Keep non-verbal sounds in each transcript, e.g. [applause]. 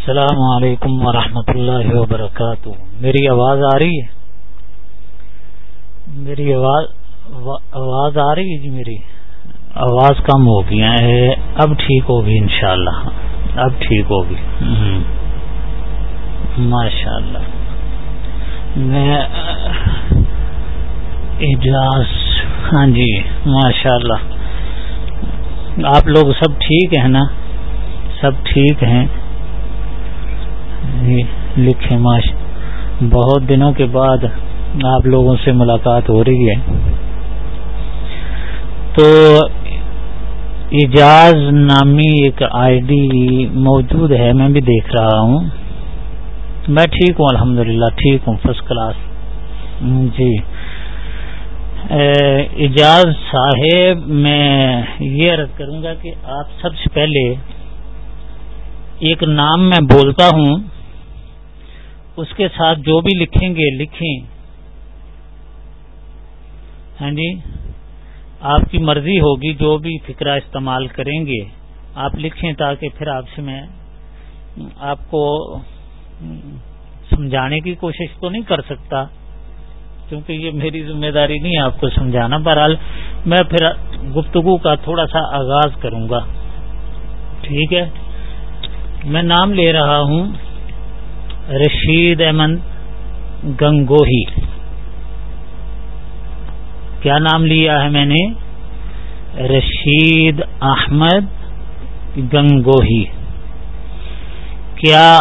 السلام علیکم ورحمۃ اللہ وبرکاتہ۔ میری آواز آ رہی ہے؟ میری آواز آواز آ رہی ہے جی میری؟ آواز کم ہو گیا ہے اب ٹھیک ہوگی انشاءاللہ۔ اب ٹھیک ہوگی۔ ماشاء اللہ میں اجاز ہاں جی ماشاء اللہ آپ لوگ سب ٹھیک ہیں نا؟ سب ٹھیک ہیں۔ جی لکھے ماش بہت دنوں کے بعد آپ لوگوں سے ملاقات ہو رہی ہے۔ تو اجاز نامی ایک آئی ڈی موجود ہے، میں بھی دیکھ رہا ہوں۔ میں ٹھیک ہوں، الحمدللہ، ٹھیک ہوں فرسٹ کلاس جی۔ اجاز صاحب، میں یہ عرض کروں گا کہ آپ سب سے پہلے ایک نام میں بولتا ہوں۔ اس کے ساتھ جو بھی لکھیں گے، لکھیں۔ ہاں جی؟ آپ کی مرضی ہوگی جو بھی فکرہ استعمال کریں گے، آپ لکھیں تاکہ پھر آپ سے میں آپ کو سمجھانے کی کوشش تو نہیں کر سکتا، کیونکہ یہ میری ذمہ داری نہیں ہے آپ کو سمجھانا۔ بہرحال میں پھر گفتگو کا تھوڑا سا آغاز کروں گا۔ ٹھیک ہے؟ میں نام لے رہا ہوں۔ رشید احمد گنگوہی۔ کیا نام لیا ہے میں نے؟ رشید احمد گنگوہی۔ کیا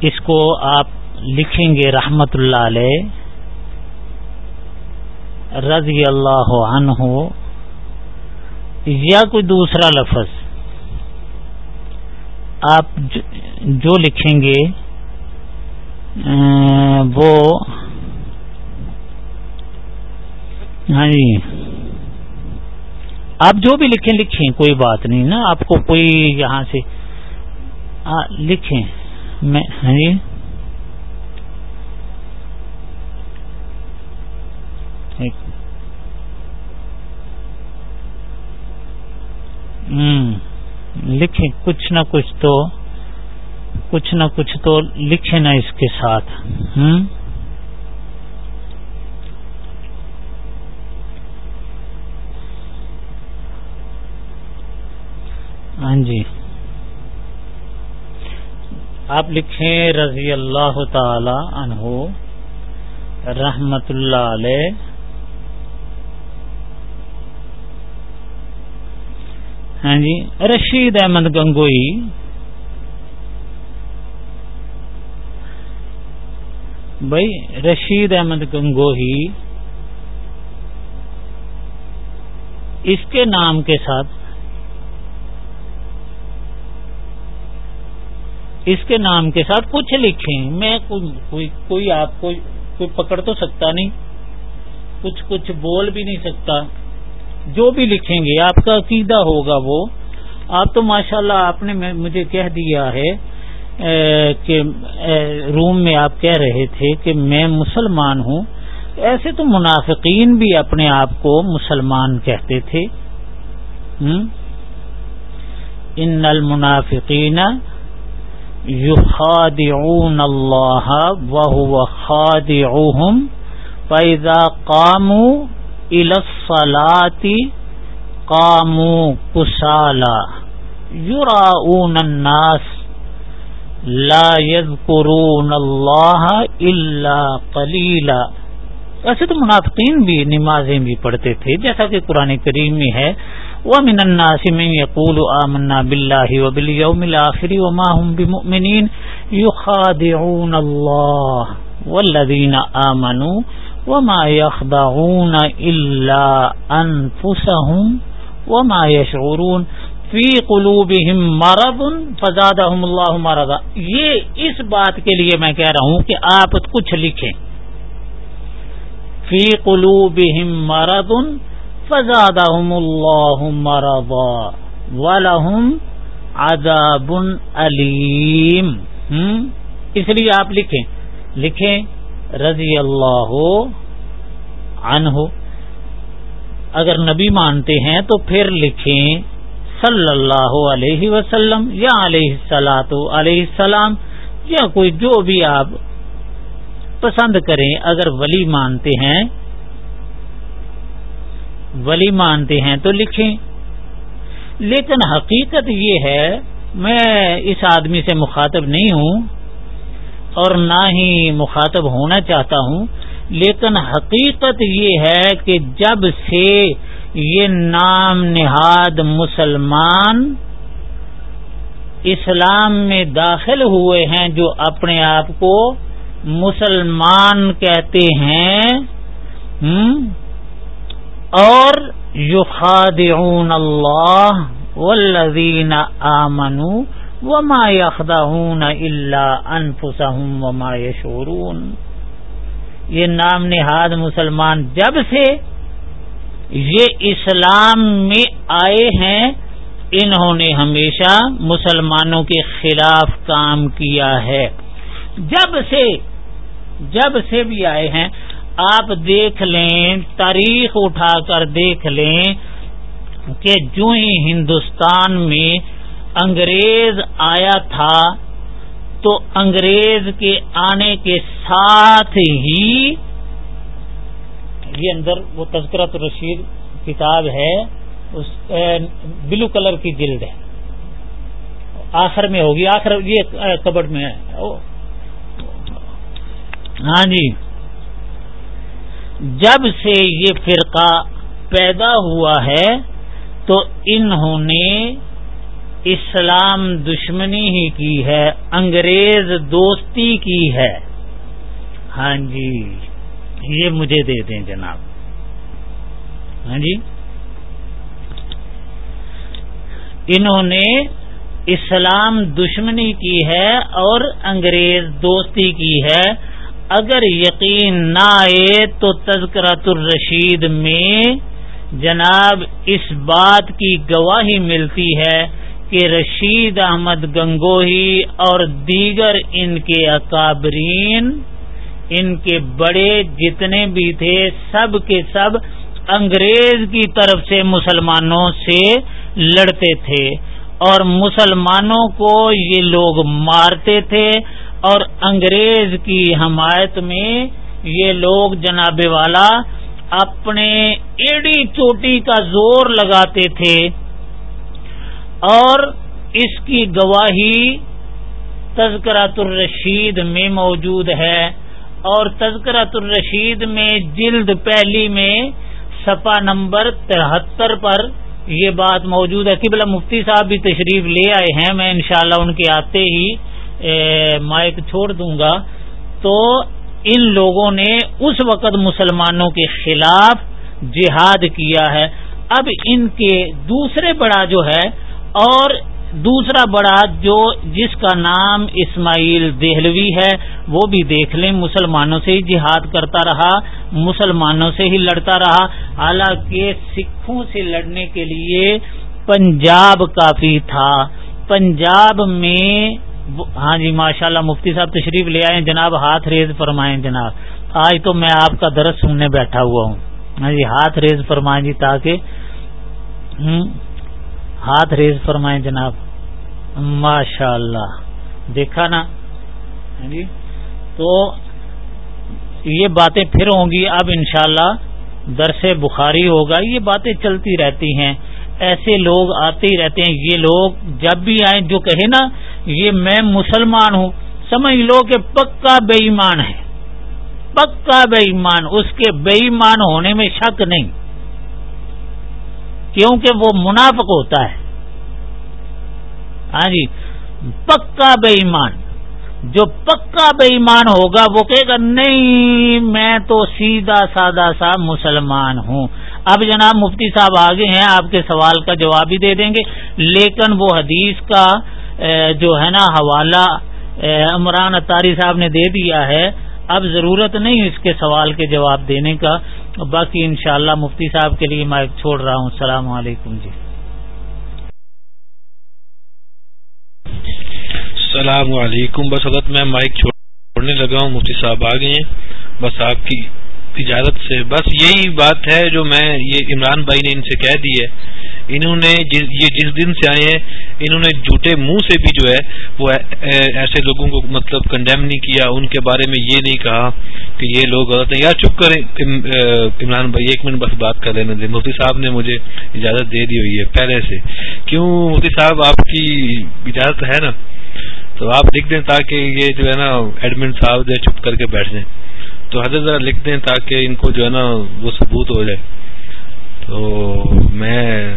اس کو آپ لکھیں گے رحمت اللہ علیہ؟ رضی اللہ عنہ۔ یا کوئی دوسرا لفظ؟ آپ جو لکھیں گے وہ ہاں جی۔ آپ جو بھی لکھیں لکھیں، کوئی بات نہیں نا۔ آپ کو کوئی یہاں سے لکھیں۔ میں ہاں جی۔ لکھیں۔ کچھ نہ کچھ تو کچھ نہ کچھ تو لکھیں نا اس کے ساتھ۔ ہوں ہاں جی۔ آپ لکھیں رضی اللہ تعالی عنہ، رحمت اللہ علیہ۔ ہاں جی رشید احمد گنگوئی بھائی رشید احمد گنگوہی اس کے نام کے ساتھ اس کے نام کے ساتھ کچھ لکھیں میں کوئی کوئی آپ کو کوئی پکڑ تو سکتا نہیں کچھ کچھ بول بھی نہیں سکتا جو بھی لکھیں گے آپ کا عقیدہ ہوگا وہ آپ تو ماشاءاللہ اللہ آپ نے مجھے کہہ دیا ہے کہ روم میں آپ کہہ رہے تھے کہ میں مسلمان ہوں، ایسے تو منافقین بھی اپنے آپ کو مسلمان کہتے تھے۔ ان المنافقین یخادعون اللہ وهو خادعوهم فاذا قاموا الصلاتی کامو کسالا یوراون الناس لا يذكرون اللہ الا قلیلا۔ ویسے تو منافقین بھی نمازیں بھی پڑھتے تھے، جیسا کہ قرآن کریم میں ہے۔ ومن الناس من يقول آمنا بالله وباليوم الآخر وما هم بمؤمنين يخادعون الله والذين آمنوا وما يخضعون إلا أنفسهم وما يشعرون في قلوبهم مرض فزادهم الله مرضا۔ یہ اس بات کے لیے میں کہہ رہا ہوں کہ آپ کچھ لکھیں۔ فی قلوبهم مرض فزادهم الله مرضا ولهم عذاب علیم۔ اس لیے آپ لکھیں۔ لکھیں، رضی اللہ عنہ۔ اگر نبی مانتے ہیں تو پھر لکھیں صلی اللہ علیہ وسلم یا علیہ سلاۃ علیہ السلام یا کوئی جو بھی آپ پسند کریں، اگر ولی مانتے ہیں، ولی مانتے ہیں تو لکھیں۔ لیکن حقیقت یہ ہے، میں اس آدمی سے مخاطب نہیں ہوں اور نہ ہی مخاطب ہونا چاہتا ہوں، لیکن حقیقت یہ ہے کہ جب سے یہ نام نہاد مسلمان اسلام میں داخل ہوئے ہیں جو اپنے آپ کو مسلمان کہتے ہیں اور یو خادعون اللہ والذین آمنوا وما يخدعون الا انفسهم وما يشعرون یہ نام نہاد مسلمان جب سے یہ اسلام میں آئے ہیں، انہوں نے ہمیشہ مسلمانوں کے خلاف کام کیا ہے۔ جب سے جب سے بھی آئے ہیں، آپ دیکھ لیں، تاریخ اٹھا کر دیکھ لیں کہ جو ہی ہندوستان میں انگریز آیا تھا، تو انگریز کے آنے کے ساتھ ہی یہ اندر وہ تذکرت رشید کتاب ہے، اس بلو کلر کی جلد ہے۔ آخر میں ہوگی، آخر یہ کبڈ میں ہے۔ ہاں جی۔ جب سے یہ فرقہ پیدا ہوا ہے تو انہوں نے اسلام دشمنی ہی کی ہے، انگریز دوستی کی ہے۔ ہاں جی۔ یہ مجھے دے دیں جناب۔ ہاں جی؟ انہوں نے اسلام دشمنی کی ہے اور انگریز دوستی کی ہے۔ اگر یقین نہ آئے تو تذکرت الرشید میں جناب اس بات کی گواہی ملتی ہے کہ رشید احمد گنگوہی اور دیگر ان کے اکابرین ان کے بڑے جتنے بھی تھے سب کے سب انگریز کی طرف سے مسلمانوں سے لڑتے تھے اور مسلمانوں کو یہ لوگ مارتے تھے اور انگریز کی حمایت میں یہ لوگ جناب والا اپنے ایڑی چوٹی کا زور لگاتے تھے اور اس کی گواہی تذکرات الرشید میں موجود ہے اور تذکرات الرشید میں جلد پہلی میں سپا نمبر تہتر پر یہ بات موجود ہے۔ قبلہ مفتی صاحب بھی تشریف لے آئے ہیں، میں انشاءاللہ ان کے آتے ہی مائک چھوڑ دوں گا۔ تو ان لوگوں نے اس وقت مسلمانوں کے خلاف جہاد کیا ہے۔ اب ان کے دوسرے بڑا جو ہے اور دوسرا بڑا جو جس کا نام اسماعیل دہلوی ہے، وہ بھی دیکھ لیں، مسلمانوں سے ہی جہاد کرتا رہا، مسلمانوں سے ہی لڑتا رہا۔ حالانکہ سکھوں سے لڑنے کے لیے پنجاب کافی تھا۔ پنجاب میں ہاں جی ماشاء اللہ مفتی صاحب تشریف لے آئے جناب ہاتھ ریز فرمائیں، جناب۔ آج تو میں آپ کا درس سننے بیٹھا ہوا ہوں۔ ہاں جی ہاتھ ریز فرمائیں جی تاکہ ہاتھ ریز فرمائیں جناب۔ ماشاء اللہ دیکھا نا؟ ہاں جی۔ تو یہ باتیں پھر ہوں گی۔ اب انشاءاللہ اللہ درس بخاری ہوگا۔ یہ باتیں چلتی رہتی ہیں۔ ایسے لوگ آتے ہی رہتے ہیں۔ یہ لوگ جب بھی آئیں جو کہے نا یہ میں مسلمان ہوں سمجھ لو کہ پکا بے ایمان ہے۔ پکا بے ایمان اس کے بے ایمان ہونے میں شک نہیں۔ کیونکہ وہ منافق ہوتا ہے۔ ہاں جی پکا بے ایمان۔ جو پکا بے ایمان ہوگا، وہ کہے گا، نہیں، میں تو سیدھا سادہ سا مسلمان ہوں۔ اب جناب مفتی صاحب آگے ہیں، آپ کے سوال کا جواب بھی دے دیں گے۔ لیکن وہ حدیث کا جو ہے نا، حوالہ عمران اطاری صاحب نے دے دیا ہے۔ اب ضرورت نہیں اس کے سوال کے جواب دینے کا۔ باقی انشاءاللہ مفتی صاحب کے لیے میں چھوڑ رہا ہوں۔ السلام علیکم جی۔ السلام علیکم۔ بس حضرت میں مائک چھوڑنے لگا ہوں، مفتی صاحب آ گئے ہیں۔ بس آپ کی اجازت سے۔ بس یہی بات ہے جو میں، یہ عمران بھائی نے ان سے کہہ دی ہے انہوں نے یہ جس دن سے آئے ہیں، انہوں نے جھوٹے منہ سے بھی جو ہے، وہ ایسے لوگوں کو مطلب کنڈیم نہیں کیا، ان کے بارے میں یہ نہیں کہا کہ یہ لوگ غلط ہیں۔ یار، چپ کریں۔ عمران بھائی، ایک منٹ بس بات کر لینے دیں۔ مفتی صاحب نے مجھے اجازت دے دی ہوئی ہے پہلے سے۔ کیوں مفتی صاحب، آپ کی اجازت ہے نا؟ تو آپ لکھ دیں تاکہ یہ جو ہے نا ایڈمن صاحب جو چپ کر کے بیٹھ جائیں۔ تو حضرت ذرا لکھ دیں تاکہ ان کو جو ہے نا، وہ ثبوت ہو جائے۔ تو میں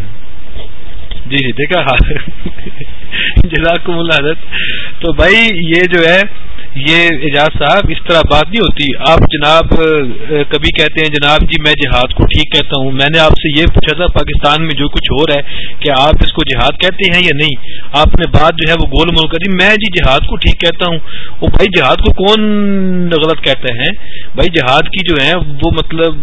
جی جی دیکھا جزاک حضرت۔ تو بھائی، یہ جو ہے، یہ اعجاز صاحب، اس طرح بات نہیں ہوتی۔ آپ جناب، کبھی کہتے ہیں، جناب جی میں جہاد کو ٹھیک کہتا ہوں۔ میں نے آپ سے یہ پوچھا تھا، پاکستان میں جو کچھ ہو رہا ہے، کہ آپ اس کو جہاد کہتے ہیں یا نہیں؟ آپ نے بات جو ہے، وہ گول مول کر دی۔ میں جی جہاد کو ٹھیک کہتا ہوں۔ وہ بھائی، جہاد کو کون غلط کہتے ہیں بھائی، جہاد کی جو ہے، وہ مطلب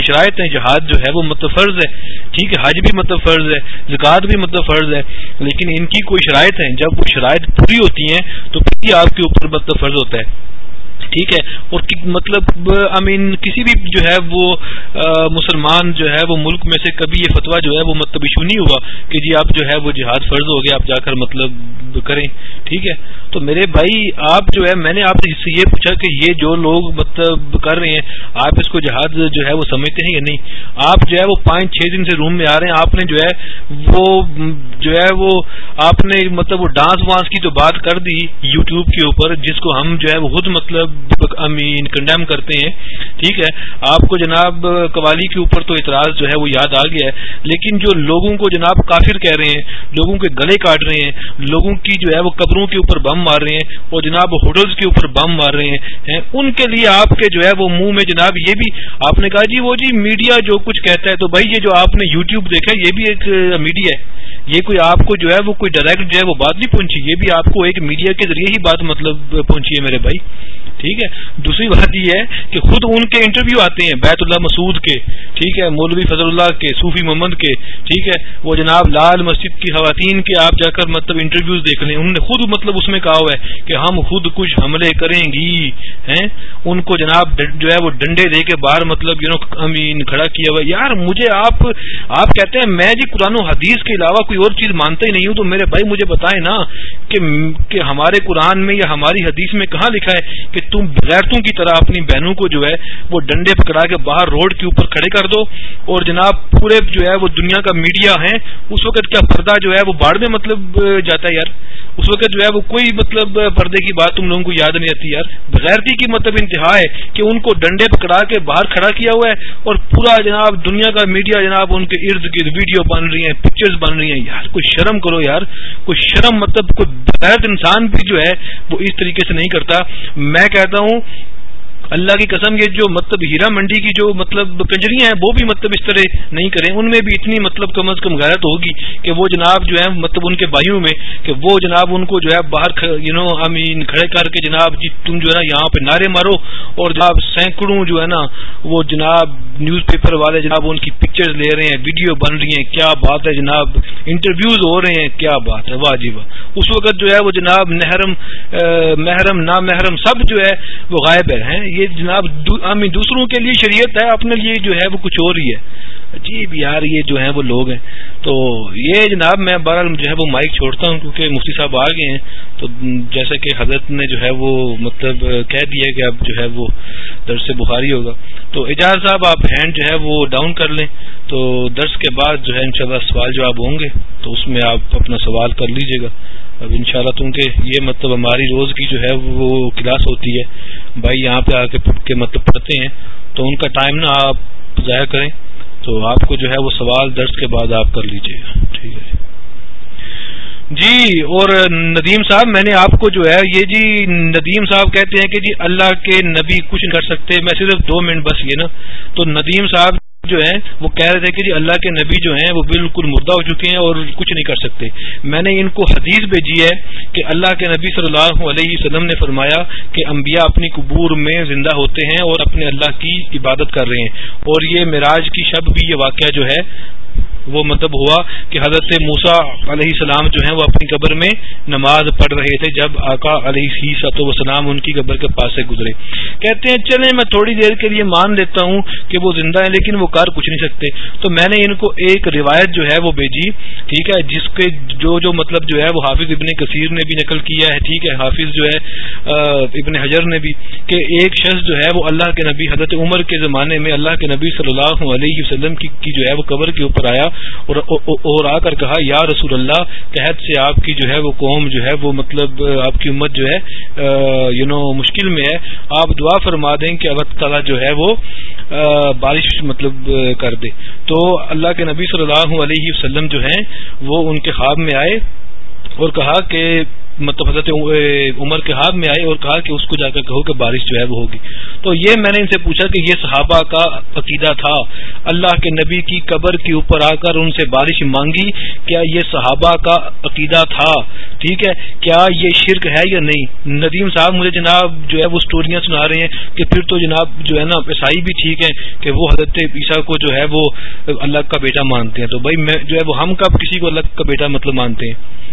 شرائط ہیں، جہاد جو ہے وہ مطلب فرض ہے۔ ٹھیک ہے، حج بھی مطلب فرض ہے، زکوٰۃ بھی مطلب فرض ہے، لیکن ان کی کوئی شرائط ہیں۔ جب وہ شرائط پوری ہوتی ہیں تو پھر آپ کے اوپر مطلب فرض ہوتا ہے۔ ٹھیک ہے اور مطلب آئی مین کسی بھی جو ہے وہ مسلمان جو ہے وہ ملک میں سے کبھی یہ فتویٰ جو ہے وہ مطلب ایشو نہیں ہوا کہ جی آپ جو ہے وہ جہاد فرض ہو گیا آپ جا کر مطلب کریں، ٹھیک ہے؟ تو میرے بھائی، آپ جو ہے، میں نے آپ سے یہ پوچھا کہ یہ جو لوگ مطلب کر رہے ہیں، آپ اس کو جہاد جو ہے وہ سمجھتے ہیں یا نہیں؟ آپ جو ہے وہ پانچ چھ دن سے روم میں آ رہے ہیں، آپ نے جو ہے وہ، جو ہے وہ، آپ نے مطلب وہ ڈانس وانس کی تو بات کر دی یوٹیوب کے اوپر، جس کو ہم جو ہے وہ خود مطلب امین کنڈیم کرتے ہیں۔ ٹھیک ہے؟ آپ کو جناب قوالی کے اوپر تو اعتراض جو ہے وہ یاد آ گیا ہے، لیکن جو لوگوں کو جناب کافر کہہ رہے ہیں، لوگوں کے گلے کاٹ رہے ہیں، لوگوں کی جو ہے وہ قبروں کے اوپر بم مار رہے ہیں، اور جناب ہوٹلز کے اوپر بم مار رہے ہیں ان کے لیے آپ کے جو ہے وہ منہ میں جناب یہ بھی، آپ نے کہا جی وہ جی میڈیا جو کچھ کہتا ہے، تو بھائی یہ جو آپ نے یوٹیوب دیکھا یہ بھی ایک میڈیا ہے۔ یہ کوئی آپ کو جو ہے وہ کوئی ڈائریکٹ جو ہے وہ بات نہیں پہنچی، یہ بھی آپ کو ایک میڈیا کے ذریعے ہی بات مطلب پہنچی ہے میرے بھائی۔ ٹھیک ہے؟ دوسری بات یہ ہے کہ خود ان کے انٹرویو آتے ہیں، بیت اللہ مسعود کے، ٹھیک ہے؟ مولوی فضل اللہ کے، صوفی محمد کے، ٹھیک ہے؟ وہ جناب لال مسجد کی خواتین کے آپ جا کر مطلب انٹرویوز دیکھ لیں۔ انہوں نے خود مطلب اس میں کہا ہوا ہے کہ ہم خود کچھ حملے کریں گی، ہیں؟ ان کو جناب جو ہے وہ ڈنڈے دے کے باہر مطلب یو نو امین کھڑا کیا ہوا یار، مجھے آپ آپ کہتے ہیں میں جی قرآن و حدیث کے علاوہ کوئی اور چیز مانتا ہی نہیں ہوں، تو میرے بھائی مجھے بتائیں نا کہ ہمارے قرآن میں یا ہماری حدیث میں کہاں لکھا ہے کہ تم بغیرتوں کی طرح اپنی بہنوں کو جو ہے وہ ڈنڈے پکڑا کے باہر روڈ کے اوپر کھڑے کر دو اور جناب پورے جو ہے وہ دنیا کا میڈیا ہے اس وقت کیا پردہ جو ہے وہ باڑھ میں مطلب جاتا ہے یار؟ اس وقت جو ہے وہ کوئی مطلب پردے کی بات تم لوگوں کو یاد نہیں آتی یار؟ بغیرتی کی مطلب انتہا ہے کہ ان کو ڈنڈے پکڑا کے باہر کھڑا کیا ہوا ہے اور پورا جناب دنیا کا میڈیا جناب ان کے ارد گرد ویڈیو بن رہی ہیں پکچرز بن رہی ہیں۔ یار، کوئی شرم کرو یار، کوئی شرم مطلب کوئی بغیر انسان بھی جو ہے وہ اس طریقے سے نہیں کرتا۔ میں کہتا ہوں، اللہ کی قسم یہ جو مطلب ہیرا منڈی کی جو مطلب کنجریاں ہیں، وہ بھی مطلب اس طرح نہیں کریں۔ ان میں بھی اتنی مطلب کم از کم غیرت ہوگی کہ وہ جناب جو ہے مطلب ان کے بھائیوں میں، کہ وہ جناب ان کو جو ہے باہر یو نو امین کھڑے کر کے جناب جی تم جو ہے نا یہاں پہ نعرے مارو اور جناب سینکڑوں جو ہے نا، وہ جناب نیوز پیپر والے جناب ان کی پکچر لے رہے ہیں ویڈیو بن رہی ہیں، کیا بات ہے جناب؟ انٹرویوز ہو رہے ہیں، کیا بات ہے؟ واہ جی واہ۔ اس وقت جو ہے وہ جناب محرم محرم نا محرم سب جو ہے وہ غائب ہیں۔ یہ جناب دوسروں کے لیے شریعت ہے، اپنے لیے جو ہے وہ کچھ اور ہی ہے۔ عجیب یار یہ جو ہیں وہ لوگ ہیں۔ تو یہ جناب میں بہرحال جو ہے وہ مائک چھوڑتا ہوں کیونکہ مفتی صاحب آ گئے ہیں۔ تو جیسے کہ حضرت نے جو ہے وہ مطلب کہہ دیا کہ اب جو ہے وہ درس سے بخاری ہوگا۔ تو اجاز صاحب آپ ہینڈ جو ہے وہ ڈاؤن کر لیں۔ تو درس کے بعد جو ہے انشاءاللہ سوال جواب ہوں گے۔ تو اس میں آپ اپنا سوال کر لیجیے گا۔ اب انشاءاللہ شاء کیونکہ یہ مطلب ہماری روز کی جو ہے وہ کلاس ہوتی ہے۔ بھائی یہاں پہ آ کے کے مطلب پڑھتے ہیں۔ تو ان کا ٹائم نا آپ ضائع کریں۔ تو آپ کو جو ہے وہ سوال درس کے بعد آپ کر لیجیے گا۔ ٹھیک ہے جی۔, جی اور ندیم صاحب، میں نے آپ کو جو ہے یہ جی ندیم صاحب کہتے ہیں کہ جی اللہ کے نبی کچھ نہیں کر سکتے، میں صرف دو منٹ بس یہ نا۔ تو ندیم صاحب جو ہیں، وہ کہہ رہے تھے کہ جی اللہ کے نبی جو ہیں وہ بالکل مردہ ہو چکے ہیں اور کچھ نہیں کر سکتے۔ میں نے ان کو حدیث بھیجی ہے کہ اللہ کے نبی صلی اللہ علیہ وسلم نے فرمایا کہ انبیاء اپنی قبور میں زندہ ہوتے ہیں اور اپنے اللہ کی عبادت کر رہے ہیں۔ اور یہ معراج کی شب بھی یہ واقعہ جو ہے وہ مطلب ہوا کہ حضرت موسا علیہ السلام جو ہیں وہ اپنی قبر میں نماز پڑھ رہے تھے جب آقا علیہ سات وسلام ان کی قبر کے پاس سے گزرے۔ کہتے ہیں، چلیں میں تھوڑی دیر کے لیے مان لیتا ہوں کہ وہ زندہ ہے لیکن وہ کر کچھ نہیں سکتے۔ تو میں نے ان کو ایک روایت جو ہے وہ بھیجی، ٹھیک ہے، جس کے جو جو مطلب جو ہے وہ حافظ ابن کثیر نے بھی نقل کیا ہے، ٹھیک ہے، حافظ جو ہے ابن حجر نے بھی کہ ایک شخص جو ہے وہ اللہ کے نبی حضرت عمر کے زمانے میں اللہ کے نبی صلی اللہ علیہ وسلم کی جو ہے وہ قبر کے اوپر آیا اور اور آ کر کہا، یا رسول اللہ تحت سے آپ کی جو ہے وہ قوم جو ہے وہ مطلب آپ کی امت جو ہے یو نو مشکل میں ہے، آپ دعا فرما دیں کہ اللہ تعالیٰ جو ہے وہ بارش مطلب کر دے. تو اللہ کے نبی صلی اللہ علیہ وسلم جو ہیں، وہ ان کے خواب میں آئے اور کہا کہ مطلب حضرت عمر کے ہاتھ میں آئے اور کہا کہ اس کو جا کر کہو کہ بارش جو ہے وہ ہوگی۔ تو یہ میں نے ان سے پوچھا کہ یہ صحابہ کا عقیدہ تھا۔ اللہ کے نبی کی قبر کے اوپر آ کر ان سے بارش مانگی، کیا یہ صحابہ کا عقیدہ تھا؟ ٹھیک ہے، کیا یہ شرک ہے یا نہیں؟ ندیم صاحب مجھے جناب جو ہے وہ اسٹوریاں سنا رہے ہیں کہ پھر تو جناب جو ہے نا عیسائی بھی ٹھیک ہے کہ وہ حضرت عیسیٰ کو جو ہے وہ اللہ کا بیٹا مانتے ہیں۔ تو بھائی میں جو ہے وہ ہم کب کسی کو اللہ کا بیٹا مطلب مانتے ہیں۔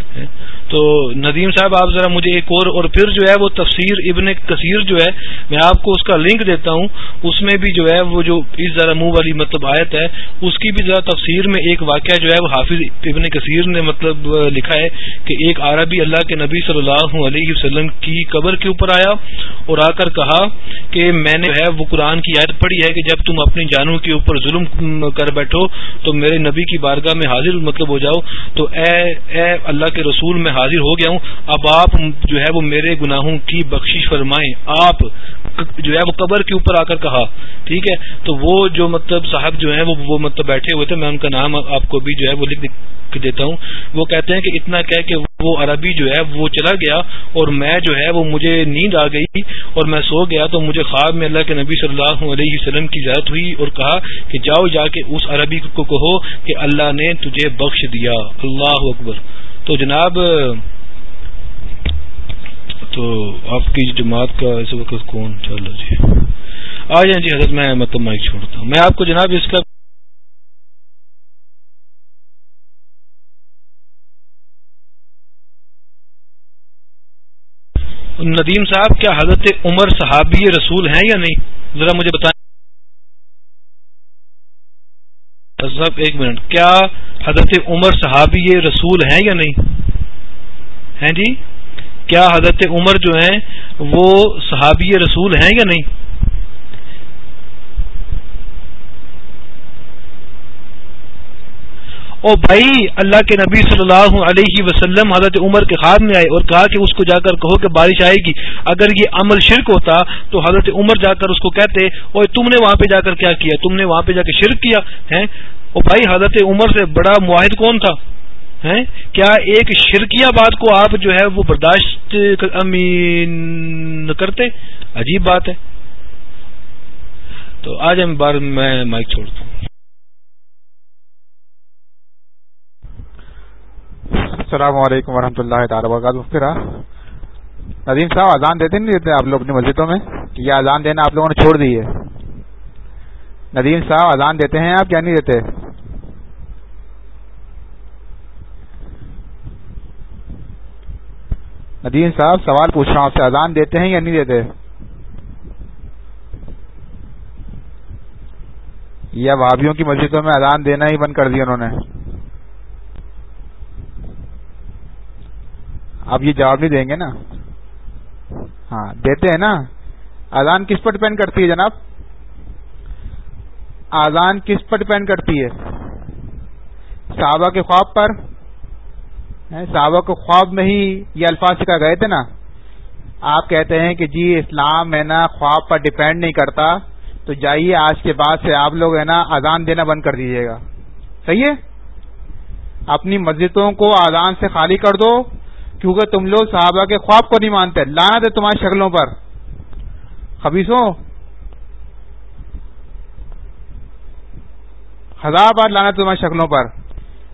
تو ندیم صاحب، آپ ذرا مجھے ایک اور اور پھر جو ہے وہ تفسیر ابن کثیر جو ہے، میں آپ کو اس کا لنک دیتا ہوں۔ اس میں بھی جو ہے وہ جو اس ذرا منہ والی مطلب آیت ہے، اس کی بھی ذرا تفسیر میں ایک واقعہ جو ہے وہ حافظ ابن کثیر نے مطلب لکھا ہے کہ ایک عربی اللہ کے نبی صلی اللہ علیہ وسلم کی قبر کے اوپر آیا اور آ کر کہا کہ میں نے ہے وہ قرآن کی آیت پڑھی ہے کہ جب تم اپنی جانوں کے اوپر ظلم کر بیٹھو تو میرے نبی کی بارگاہ میں حاضر مطلب ہو جاؤ۔ تو اے اے اللہ کے رسول میں حاضر ہو گیا ہوں۔ اب آپ جو ہے وہ میرے گناہوں کی بخشش فرمائیں۔ آپ جو ہے وہ قبر کے اوپر آ کر کہا، ٹھیک ہے؟ تو وہ جو مطلب صاحب جو ہیں وہ مطلب بیٹھے ہوئے تھے، میں ان کا نام آپ کو بھی جو ہے وہ لکھ دیتا ہوں۔ وہ کہتے ہیں کہ اتنا کہہ کہ وہ عربی جو ہے وہ چلا گیا اور میں جو ہے وہ مجھے نیند آ گئی اور میں سو گیا تو مجھے خواب میں اللہ کے نبی صلی اللہ علیہ وسلم کی ضرورت ہوئی اور کہا کہ جاؤ جا کے اس عربی کو کہو کہ اللہ نے تجھے بخش دیا۔ اللہ اکبر۔ تو جناب تو آپ کی جماعت کا اس وقت کون چل رہا جی۔ آ جائیں جی حضرت، میں مطلب مائک چھوڑتا ہوں۔ میں آپ کو جناب اس کا ندیم صاحب، کیا حضرت عمر صحابی رسول ہیں یا نہیں؟ ذرا مجھے بتائیں۔ صاحب، ایک منٹ۔ کیا حضرت عمر صحابی رسول ہیں یا نہیں؟ ہیں جی؟ کیا حضرت عمر جو ہیں وہ صحابی رسول ہیں یا نہیں؟ او بھائی، اللہ کے نبی صلی اللہ علیہ وسلم حضرت عمر کے خواب میں آئے اور کہا کہ اس کو جا کر کہو کہ بارش آئے گی۔ اگر یہ عمل شرک ہوتا تو حضرت عمر جا کر اس کو کہتے اور تم نے وہاں پہ جا کر کیا کیا؟ تم نے وہاں پہ جا کے شرک کیا؟ ہے او بھائی، حضرت عمر سے بڑا معاہد کون تھا؟ کیا ایک شرکیہ بات کو آپ جو ہے وہ برداشت امین کرتے؟ عجیب بات ہے۔ تو آج ہم بار میں مائک چھوڑتا ہوں۔ السلام علیکم ورحمۃ اللہ تعالی وبرکاتہ۔ ہاں، ندیم صاحب اذان دیتے نہیں دیتے آپ لوگ اپنی مسجدوں میں؟ یہ اذان دینا آپ لوگوں نے چھوڑ دی ہے۔ ندیم صاحب اذان دیتے ہیں آپ کیا نہیں دیتے؟ ندیم صاحب سوال پوچھ رہا ہوں آپ سے اذان دیتے ہیں یا نہیں دیتے؟ یا بھابھیوں کی مسجدوں میں اذان دینا ہی بند کر دیا انہوں نے۔ آپ یہ جواب نہیں دیں گے نا؟ ہاں دیتے ہیں نا۔ اذان کس پر ڈپینڈ کرتی ہے جناب؟ اذان کس پر ڈپینڈ کرتی ہے؟ صحابہ کے خواب پر؟ صحابہ کو خواب میں ہی یہ الفاظ سکھا گئے تھے نا؟ آپ کہتے ہیں کہ جی اسلام ہے نا، خواب پر ڈپینڈ نہیں کرتا، تو جائیے آج کے بعد سے آپ لوگ ہے نا اذان دینا بند کر دیجیے گا۔ صحیح ہے؟ اپنی مسجدوں کو اذان سے خالی کر دو، کیونکہ تم لوگ صحابہ کے خواب کو نہیں مانتے۔ لانا دے تمہاری شکلوں پر۔ خبیصوں، ہزار بار لانا تمہاری شکلوں پر۔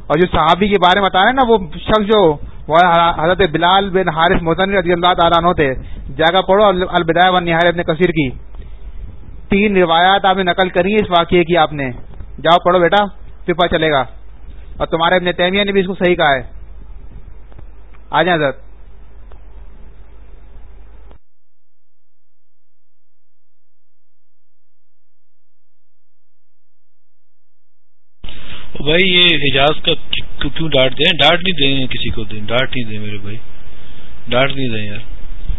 اور جو صحابی کے بارے میں بتایا نا، وہ شخص جو وہ حضرت بلال بن حارث محسن رضی اللہ تعالیٰ عنہ تھے۔ جگہ پڑھو، البدایہ و نہایت نے کثیر کی۔ تین روایات آپ نے نقل کری اس واقعے کی آپ نے۔ جاؤ پڑھو بیٹا، پھر پتہ چلے گا۔ اور تمہارے ابن تیمیہ نے بھی اس کو صحیح کہا ہے۔ آ جائیں حضرت۔ بھائی یہ اعجاز کا کیوں ڈانٹ دیں؟ ڈانٹ نہیں دیں کسی کو دیں، ڈانٹ نہیں دیں میرے بھائی۔ ڈانٹ نہیں دیں یار،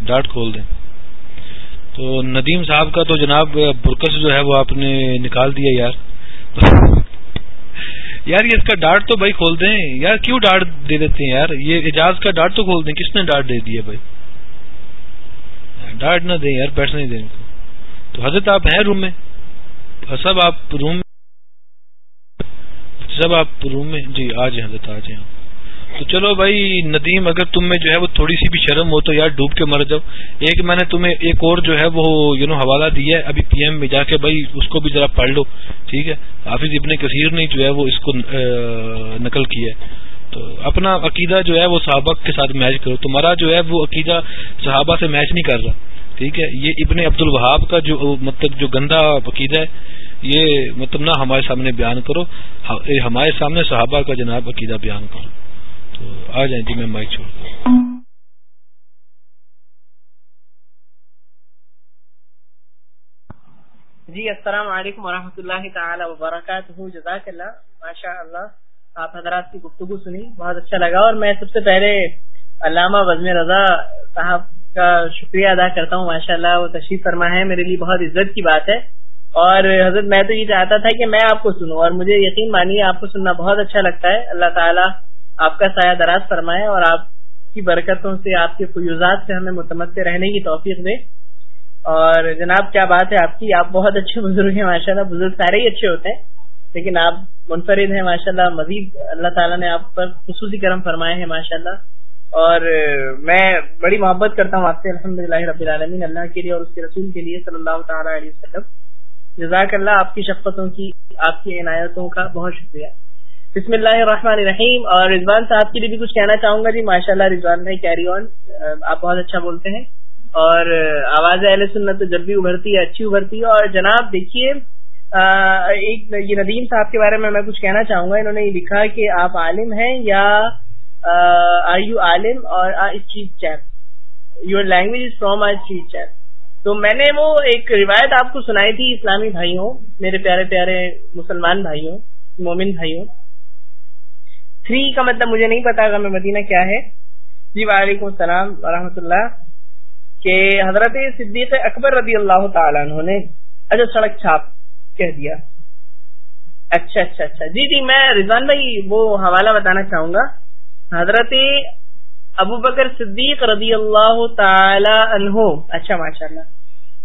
ڈانٹ کھول دیں۔ تو ندیم صاحب کا تو جناب برکس جو ہے وہ آپ نے نکال دیا یار۔ [laughs] یار یہ اس کا ڈانٹ تو بھائی کھول دیں۔ یار کیوں ڈانٹ دے دیتے ہیں یار؟ یہ اعجاز کا ڈانٹ تو کھول دیں۔ کس نے ڈانٹ دے دیا بھائی؟ ڈانٹ نہ دیں یار بیٹھ نہیں دیں ان کو۔ تو حضرت آپ ہیں روم میں؟ سب آپ روم میں سب آپ روم میں جی آ جائیں حضرت آ جائیں تو چلو بھائی، ندیم، اگر تم میں جو ہے وہ تھوڑی سی بھی شرم ہو تو یار ڈوب کے مر جاؤ۔ ایک میں نے تمہیں ایک اور جو ہے وہ یو نو حوالہ دیا ہے۔ ابھی پی ایم میں جا کے بھائی اس کو بھی ذرا پڑھ لو۔ ٹھیک ہے؟ حافظ ابن کثیر نے جو ہے وہ اس کو نقل کیا ہے۔ تو اپنا عقیدہ جو ہے وہ صحابہ کے ساتھ میچ کرو۔ تمہارا جو ہے وہ عقیدہ صحابہ سے میچ نہیں کر رہا۔ ٹھیک ہے؟ یہ ابن عبد الوہاب کا جو مطلب جو گندا عقیدہ ہے یہ مطلب نہ ہمارے سامنے بیان کرو۔ ہمارے سامنے صحابہ کا جناب عقیدہ بیان کرو۔ تو آ جائیں جی میں مائک چھوڑ جی السلام علیکم ورحمۃ اللہ تعالی وبرکاتہ۔ جزاک اللہ۔ ماشاء اللہ آپ حضرات کی گفتگو سنی، بہت اچھا لگا۔ اور میں سب سے پہلے علامہ بزم رضا صاحب کا شکریہ ادا کرتا ہوں۔ ماشاء اللہ وہ تشریف فرما ہے۔ میرے لیے بہت عزت کی بات ہے۔ اور حضرت میں تو یہ چاہتا تھا کہ میں آپ کو سنوں اور مجھے یقین مانیے آپ کو سننا بہت اچھا لگتا ہے۔ اللہ تعالیٰ آپ کا سایہ دراز فرمائے اور آپ کی برکتوں سے، آپ کے فیوزات سے ہمیں متمد رہنے کی توفیق دے۔ اور جناب، کیا بات ہے؟ آپ کی، آپ بہت اچھے بزرگ ہیں ماشاء اللہ بزرگ سارے ہی اچھے ہوتے ہیں، لیکن آپ منفرد ہیں ماشاء اللہ مزید اللہ تعالیٰ نے آپ پر خصوصی کرم فرمائے ہیں ماشاء اللہ اور میں بڑی محبت کرتا ہوں آپ سے الحمد للہ رب العالمین، اللہ کے لیے اور اس کے رسول کے لیے صلی اللہ تعالیٰ علیہ وسلم۔ جزاک اللہ آپ کی شفقتوں کی، آپ کی عنایتوں کا بہت شکریہ۔ بسم اللہ الرحمن الرحیم۔ اور رضوان صاحب کے لیے بھی کچھ کہنا چاہوں گا۔ جی ماشاء اللہ رضوان بھائی کیری آن آپ بہت اچھا بولتے ہیں۔ اور آواز اہل سنت تو جب بھی ابھرتی ہے، اچھی ابھرتی ہے۔ اور جناب، دیکھیے ایک، یہ ندیم صاحب کے بارے میں میں کچھ کہنا چاہوں گا۔ انہوں نے یہ لکھا کہ آپ عالم ہیں یا آر یو عالم اور cheap your language is from our chief cheap تو میں نے وہ ایک روایت آپ کو سنائی تھی اسلامی بھائیوں، میرے پیارے پیارے مسلمان بھائیوں، مومن بھائیوں۔ تھری کا مطلب مجھے نہیں پتا میں مدینہ کیا ہے۔ جی وعلیکم السلام ورحمۃ اللہ۔ کہ حضرت صدیق اکبر رضی اللہ تعالیٰ عنہ نے اچھا سڑک چھاپ کہہ دیا۔ اچھا اچھا اچھا۔ جی جی میں رضوان بھائی وہ حوالہ بتانا چاہوں گا۔ حضرت ابو بکر صدیق رضی اللہ تعالی عنہ اچھا ماشاء اللہ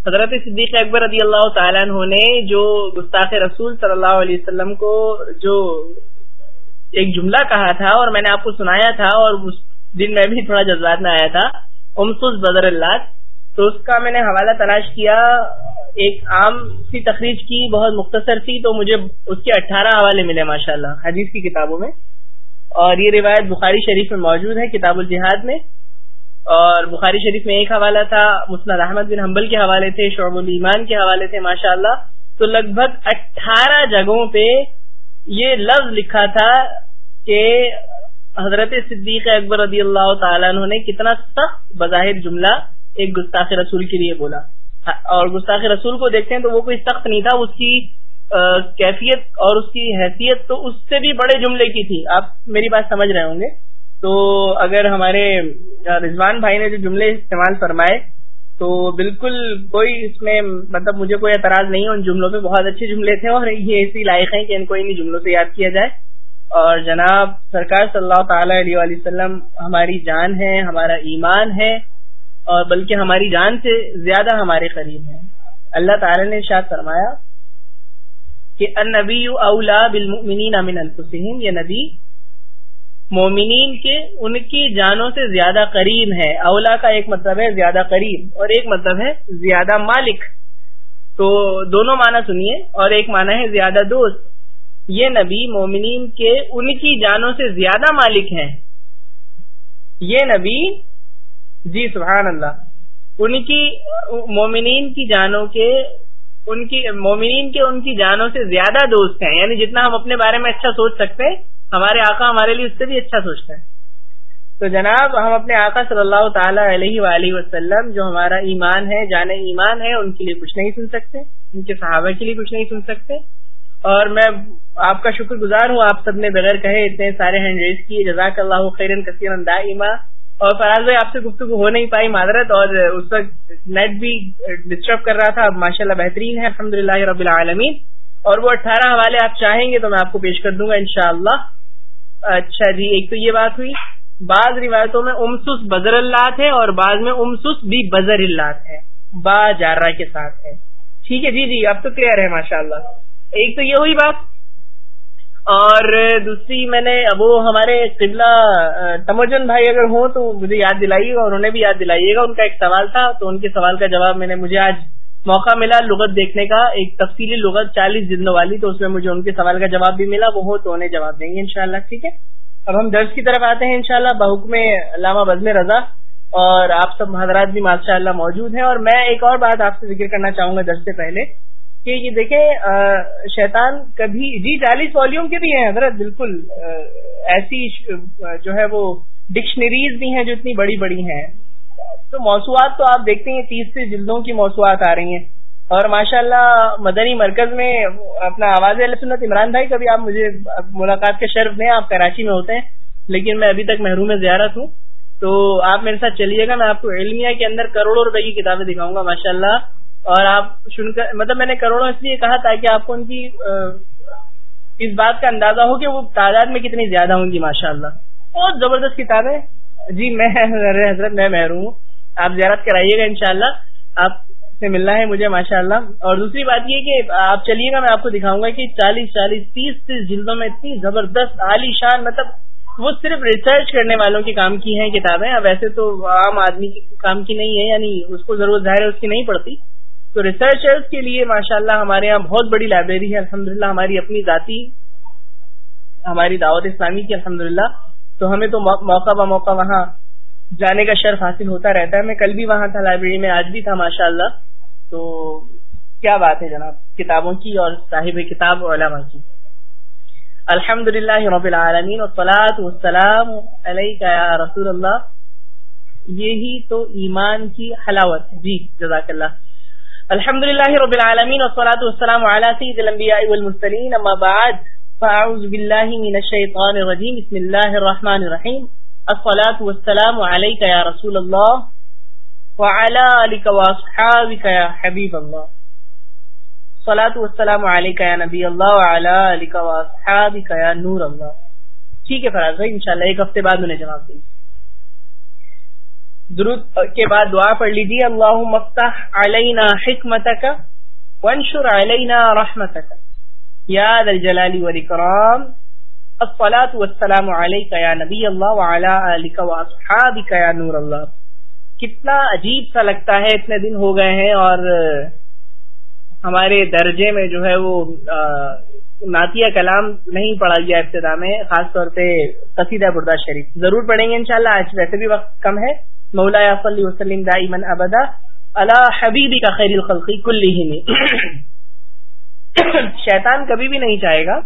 حضرت صدیق اکبر رضی اللہ تعالیٰ عنہ نے جو گستاخ رسول صلی اللہ علیہ وسلم کو جو ایک جملہ کہا تھا اور میں نے آپ کو سنایا تھا اور اس دن میں بھی تھوڑا جذبات میں آیا تھا، امسوس بدر اللہ، تو اس کا میں نے حوالہ تلاش کیا، ایک عام سی تخریج کی، بہت مختصر تھی تو مجھے اس کے اٹھارہ حوالے ملے ماشاء اللہ حدیث کی کتابوں میں۔ اور یہ روایت بخاری شریف میں موجود ہے، کتاب الجہاد میں۔ اور بخاری شریف میں ایک حوالہ تھا، مسند احمد بن حنبل کے حوالے تھے، شعب الایمان کے حوالے تھے ماشاء اللہ تو لگ بھگ اٹھارہ جگہوں پہ یہ لفظ لکھا تھا کہ حضرت صدیق اکبر رضی اللہ تعالیٰ عنہ نے کتنا سخت بظاہر جملہ ایک گستاخ رسول کے لیے بولا۔ اور گستاخ رسول کو دیکھتے ہیں تو وہ کوئی سخت نہیں تھا، اس کی کیفیت اور اس کی حیثیت تو اس سے بھی بڑے جملے کی تھی۔ آپ میری بات سمجھ رہے ہوں گے۔ تو اگر ہمارے رضوان بھائی نے جو جملے استعمال فرمائے، تو بالکل کوئی اس میں مطلب مجھے کوئی اعتراض نہیں ان جملوں پہ بہت اچھے جملے تھے اور یہ ایسی لائق ہیں کہ ان کو انہیں جملوں سے یاد کیا جائے۔ اور جناب سرکار صلی اللہ تعالی علیہ وسلم، ہماری جان ہے، ہمارا ایمان ہے، اور بلکہ ہماری جان سے زیادہ ہمارے قریب ہیں۔ اللہ تعالی نے شاید فرمایا کہ النبی اولا بالمؤمنین من انفسهم یہ نبی مومنین کے، ان کی جانوں سے زیادہ قریب ہے اولا کا ایک مطلب ہے زیادہ قریب اور ایک مطلب ہے زیادہ مالک۔ تو دونوں معنی سنیے، اور ایک معنی ہے زیادہ دوست۔ یہ نبی مومنین کے، ان کی جانوں سے زیادہ مالک ہیں۔ یہ نبی جی سبحان اللہ، ان کی، مومنین کی جانوں کے ان کی مومنین کے ان کی جانوں سے زیادہ دوست ہیں۔ یعنی جتنا ہم اپنے بارے میں اچھا سوچ سکتے ہیں ہمارے آقا ہمارے لیے اس سے بھی اچھا سوچتا ہے۔ تو جناب، ہم اپنے آقا صلی اللہ تعالی علیہ وآلہ وسلم جو ہمارا ایمان ہے، جان ایمان ہے، ان کے لیے کچھ نہیں سن سکتے، ان کے صحابہ کے لیے کچھ نہیں سن سکتے۔ اور میں آپ کا شکر گزار ہوں، آپ سب نے بغیر کہے اتنے سارے ہینڈ ریز کیے۔ جزاک اللہ خیرن کثیر دائما۔ اور فراز بھائی، آپ سے گفتگو ہو نہیں پائی، معذرت، اور اس وقت نیٹ بھی ڈسٹرب کر رہا تھا۔ ماشاء اللہ بہترین ہے الحمد رب العالمین۔ اور وہ اٹھارہ حوالے آپ چاہیں گے تو میں آپ کو پیش کر دوں گا، انشاءاللہ۔ اچھا جی ایک تو یہ بات ہوئی، بعض روایتوں میں امسس بزر اللہ ہے اور بعض میں امسس بھی بزر اللہ ہے با جارہ کے ساتھ ہے۔ ٹھیک ہے جی جی اب تو کلیئر ہے ماشاء اللہ ایک تو یہ ہوئی بات اور دوسری میں نے وہ ہمارے قبلہ تمجن بھائی اگر ہوں تو مجھے یاد دلائیے گا، انہوں نے بھی یاد دلائیے گا، ان کا ایک سوال تھا، تو ان کے سوال کا جواب میں نے مجھے آج موقع ملا لغت دیکھنے کا، ایک تفصیلی لغت چالیس جلدوں والی، تو اس میں مجھے ان کے سوال کا جواب بھی ملا، وہ ہو تو انہیں جواب دیں گے انشاءاللہ، ٹھیک ہے؟ اب ہم درس کی طرف آتے ہیں انشاءاللہ، بحکم علامہ بزم رضا، اور آپ سب حضرات بھی ماشاء اللہ موجود ہیں، اور میں ایک اور بات آپ سے ذکر کرنا چاہوں گا درس سے پہلے۔ کہ یہ دیکھیں شیطان کبھی جی چالیس والیوم کے بھی ہیں حضرت، بالکل ایسی جو ہے وہ ڈکشنریز بھی ہیں جو اتنی بڑی بڑی ہیں۔ تو موضوعات تو آپ دیکھتے ہیں، تیس سے جلدوں کی موضوعات آ رہی ہیں۔ اور ماشاء اللہ مدنی مرکز میں اپنا آواز سنت عمران بھائی، کبھی آپ مجھے ملاقات کے شرف دیں، آپ کراچی میں ہوتے ہیں، لیکن میں ابھی تک محروم زیارت ہوں۔ تو آپ میرے ساتھ چلیے گا، میں آپ کو علمیہ کے اندر کروڑوں روپے کی کتابیں دکھاؤں گا ماشاء اللہ اور آپ سن کر مطلب میں نے کروڑوں اس لیے کہا تاکہ آپ کو ان کی اس بات کا اندازہ ہو کہ وہ تعداد میں کتنی زیادہ ہوں گی ماشاء اللہ بہت زبردست کتابیں جی میں حضرت میں محروم ہوں۔ آپ زیارت کرائیے گا انشاءاللہ۔ آپ سے ملنا ہے مجھے ماشاء اللہ اور دوسری بات یہ کہ آپ چلیے گا، میں آپ کو دکھاؤں گا کہ چالیس چالیس، تیس تیس جلدوں میں اتنی زبردست عالی شان مطلب وہ صرف ریسرچ کرنے والوں کے کام کی ہیں کتابیں۔ ویسے تو عام آدمی کے کام کی نہیں ہے یعنی اس کو ضرورت ظاہر ہے، اس کی نہیں پڑتی۔ تو ریسرچرز کے لیے ماشاء اللہ ہمارے یہاں بہت بڑی لائبریری ہے الحمد ہماری اپنی ذاتی، ہماری دعوت اسلامی کی الحمد تو ہمیں تو موقع ب موقع وہاں جانے کا شرف حاصل ہوتا رہتا ہے۔ میں کل بھی وہاں تھا لائبریری میں، آج بھی تھا ماشاء اللہ تو کیا بات ہے جناب؟ کتابوں کی اور صاحب کتاب علماء کی۔ الحمد للہ رب العالمین والسلام علیہ رسول اللہ۔ یہی تو ایمان کی حلاوت ہے۔ جی جزاک اللہ۔ الحمد للہ رب العالمین والصلاة والسلام علی سید الانبیاء والمرسلین اما بعد فاعوذ باللہ من الشیطان الرجیم بسم اللہ الرحمن الرحیم الصلاة والسلام علیکہ یا رسول اللہ وعلى آلك واصحابك يا حبيب الله صلاة والسلام عليك يا نبی اللہ وعلى آلك واصحابك يا نور اللہ ٹھیک ہے فراز بھائی انشاءاللہ ایک ہفتے بعد انہیں جواب دیں درود کے بعد دعا پڑھ لیجیے اللہ مفتح علینا حکمتک وانشر علینا رحمتک. یا ذا الجلال والاکرام الصلاة والسلام علیک یا نبی اللہ وعلى آلك واصحابك یا نور اللہ. کتنا عجیب سا لگتا ہے اتنے دن ہو گئے ہیں اور ہمارے درجے میں جو ہے وہ نعتیہ کلام نہیں پڑھا گیا ابتدا میں، خاص طور پہ قصیدہ بردہ شریف. ضرور پڑھیں گے انشاءاللہ، آج ویسے بھی وقت کم ہے۔ مولا صلی وسلم دائمن ابدا اللہ حبیبی کا خیر الخلقی کلی ہی میں شیطان کبھی بھی نہیں چاہے گا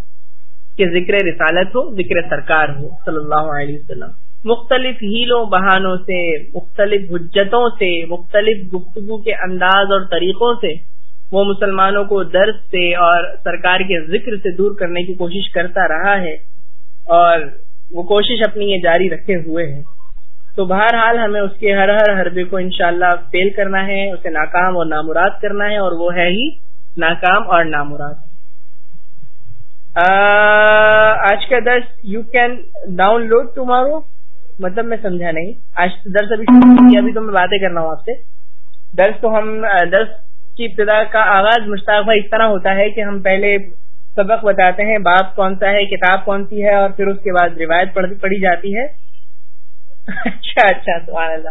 کہ ذکر رسالت ہو، ذکر سرکار ہو، صلی اللہ علیہ وسلم۔ مختلف ہیلوں، بہانوں سے، مختلف حجتوں سے، مختلف گفتگو کے انداز اور طریقوں سے وہ مسلمانوں کو درد سے اور سرکار کے ذکر سے دور کرنے کی کوشش کرتا رہا ہے اور وہ کوشش اپنی یہ جاری رکھے ہوئے ہیں۔ تو بہرحال ہمیں اس کے ہر ہر حربے کو انشاءاللہ فیل کرنا ہے، اسے ناکام اور نامراد کرنا ہے اور وہ ہے ہی ناکام اور نامراد۔ آج کا درس you can download tomorrow مطلب میں سمجھا نہیں۔ آج درس ابھی کیا، ابھی تو میں باتیں کرنا ہوں آپ سے۔ درس تو ہم درس کی ابتدا کا آغاز مشتاق اس طرح ہوتا ہے کہ ہم پہلے سبق بتاتے ہیں باپ کون سا ہے، کتاب کون سی ہے اور پھر اس کے بعد روایت پڑھی جاتی ہے۔ اچھا اچھا سبحان اللہ۔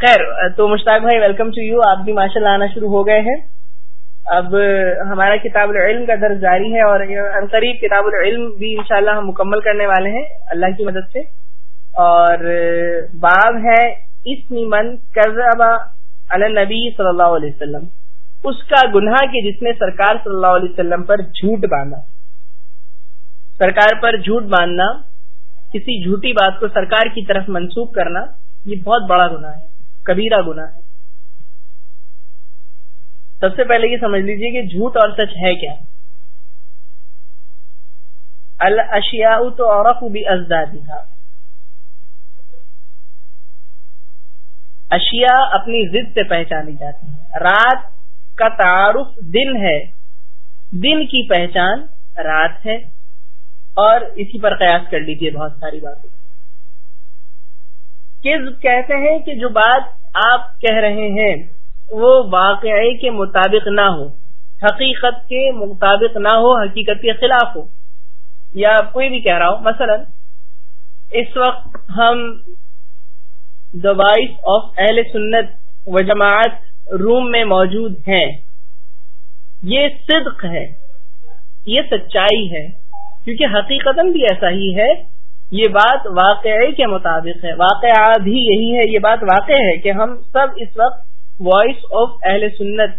خیر، تو مشتاق بھائی ویلکم ٹو یو آپ بھی ماشاء اللہ آنا شروع ہو گئے ہیں۔ اب ہمارا کتاب العلم کا درس جاری ہے اور قریب کتاب العلم بھی انشاءاللہ ہم مکمل کرنے والے ہیں، اللہ کی مدد سے۔ اور باب ہے اس نیمن کربا نبی صلی اللہ علیہ وسلم۔ اس کا گناہ کہ جس نے سرکار صلی اللہ علیہ وسلم پر جھوٹ باندھا۔ سرکار پر جھوٹ باندھنا کسی جھوٹی بات کو سرکار کی طرف منسوخ کرنا، یہ بہت بڑا گناہ ہے، کبیرہ گناہ ہے۔ سب سے پہلے یہ سمجھ لیجیے کہ جھوٹ اور سچ ہے کیا؟ الشیا تو عورت بھی ازدادی اشیاء اپنی ضد سے پہچانی جاتی ہیں۔ رات کا تعارف دن ہے۔ دن کی پہچان رات ہے۔ اور اسی پر قیاس کر لیجیے بہت ساری باتیں۔ کس کہتے ہیں کہ جو بات آپ کہہ رہے ہیں، وہ واقعے کے مطابق نہ ہو، حقیقت کے مطابق نہ ہو، حقیقت کے خلاف ہو۔ یا کوئی بھی کہہ رہا ہو، مثلا اس وقت ہم دا وائس آف اہل سنت و جماعت روم میں موجود ہیں۔ یہ صدق ہے، یہ سچائی ہے۔ کیونکہ حقیقت بھی ایسا ہی ہے، یہ بات واقعی کے مطابق ہے۔ واقعات بھی یہی ہے، یہ بات واقع ہے کہ ہم سب اس وقت وائس آف اہل سنت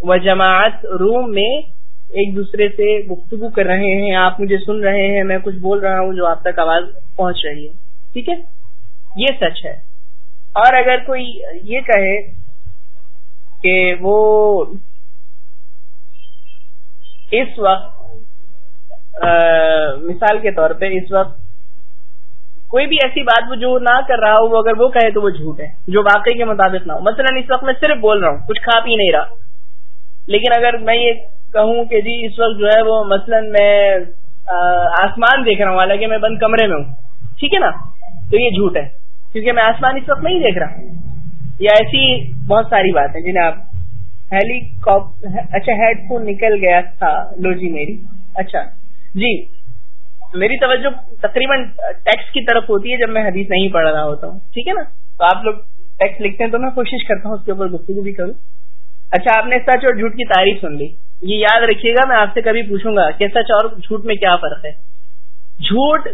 و جماعت روم میں ایک دوسرے سے گفتگو کر رہے ہیں۔ آپ مجھے سن رہے ہیں، میں کچھ بول رہا ہوں جو آپ تک آواز پہنچ رہی ہے۔ ٹھیک ہے؟ یہ سچ ہے۔ اور اگر کوئی یہ کہے کہ وہ اس وقت مثال کے طور پہ اس وقت کوئی بھی ایسی بات وہ جو نہ کر رہا ہو، وہ اگر وہ کہے تو وہ جھوٹ ہے، جو واقعی کے مطابق نہ ہو۔ مثلا اس وقت میں صرف بول رہا ہوں، کچھ کھا پی نہیں رہا۔ لیکن اگر میں یہ کہوں کہ جی اس وقت جو ہے وہ مثلا میں آسمان دیکھ رہا ہوں، حالانکہ میں بند کمرے میں ہوں۔ ٹھیک ہے نا؟ تو یہ جھوٹ ہے، کیونکہ میں آسمان اس وقت نہیں دیکھ رہا۔ یا ایسی بہت ساری باتیں جنہیں آپ ہیلی اچھا ہیڈ فون نکل گیا تھا لو جی میری۔ اچھا۔ جی میری توجہ تقریباً ٹیکس کی طرف ہوتی ہے جب میں حدیث نہیں پڑھ رہا ہوتا ہوں، ٹھیک ہے نا؟ تو آپ لوگ ٹیکس لکھتے ہیں تو میں کوشش کرتا ہوں اس کے اوپر گفتگو بھی کروں۔ اچھا آپ نے سچ اور جھوٹ کی تعریف سن لی۔ یہ یاد رکھیے گا، میں آپ سے کبھی پوچھوں گا کہ سچ اور جھوٹ میں کیا فرق ہے۔ جھوٹ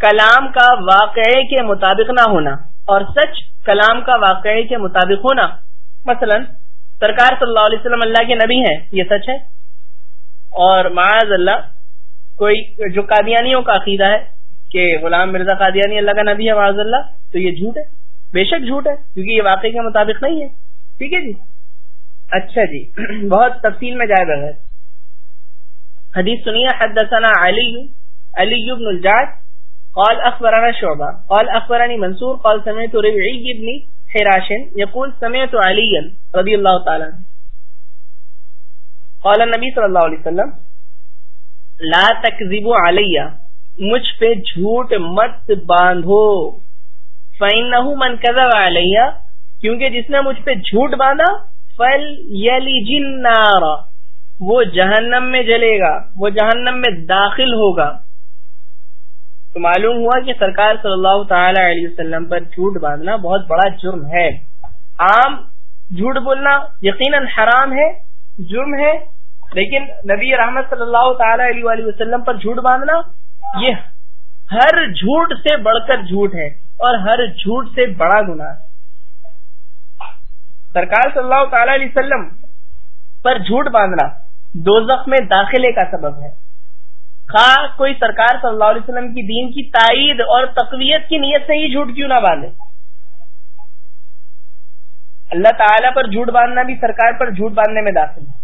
کلام کا واقعے کے مطابق نہ ہونا اور سچ کلام کا واقعے کے مطابق ہونا۔ مثلا، سرکار صلی اللہ علیہ وسلم اللہ کے نبی ہیں، یہ سچ ہے۔ اور معاذ اللہ کوئی جو قادیانیوں کا عقیدہ ہے کہ غلام مرزا قادیانی اللہ کا نبی ہے، معاذ اللہ، تو یہ جھوٹ ہے، بے شک جھوٹ ہے، کیونکہ یہ واقعی کے مطابق نہیں ہے۔ ٹھیک ہے جی؟ اچھا جی [clears throat] بہت تفصیل میں جائے بغیر حدیث سنیے، حدثنا علی علی بن الجاد قال اخبرنا شعبہ، قال اخبرني منصور، قال سمعت ربعی بن حراش يقول سمعت علی رضی اللہ تعالی قال النبی صلی اللہ علیہ وسلم لا تکذیب علیہ، مجھ پہ جھوٹ مت باندھو۔ فائن من کذب علیہ، کیونکہ جس نے مجھ پہ جھوٹ باندھا فل یلی جن وہ جہنم میں جلے گا، وہ جہنم میں داخل ہوگا۔ تو معلوم ہوا کہ سرکار صلی اللہ تعالی علیہ وسلم پر جھوٹ باندھنا بہت بڑا جرم ہے۔ عام جھوٹ بولنا یقیناً حرام ہے، جرم ہے۔ لیکن نبی رحمت صلی اللہ تعالی علیہ وآلہ وسلم پر جھوٹ باندھنا، یہ ہر جھوٹ سے بڑھ کر جھوٹ ہے اور ہر جھوٹ سے بڑا گنا ہے۔ سرکار صلی اللہ تعالی علیہ وسلم پر جھوٹ باندھنا دو میں داخلے کا سبب ہے۔ خواہ کوئی سرکار صلی اللہ علیہ وسلم کی دین کی تائید اور تقویت کی نیت سے ہی جھوٹ کیوں نہ باندھے۔ اللہ تعالیٰ پر جھوٹ باندھنا بھی سرکار پر جھوٹ باندھنے میں داخل ہے۔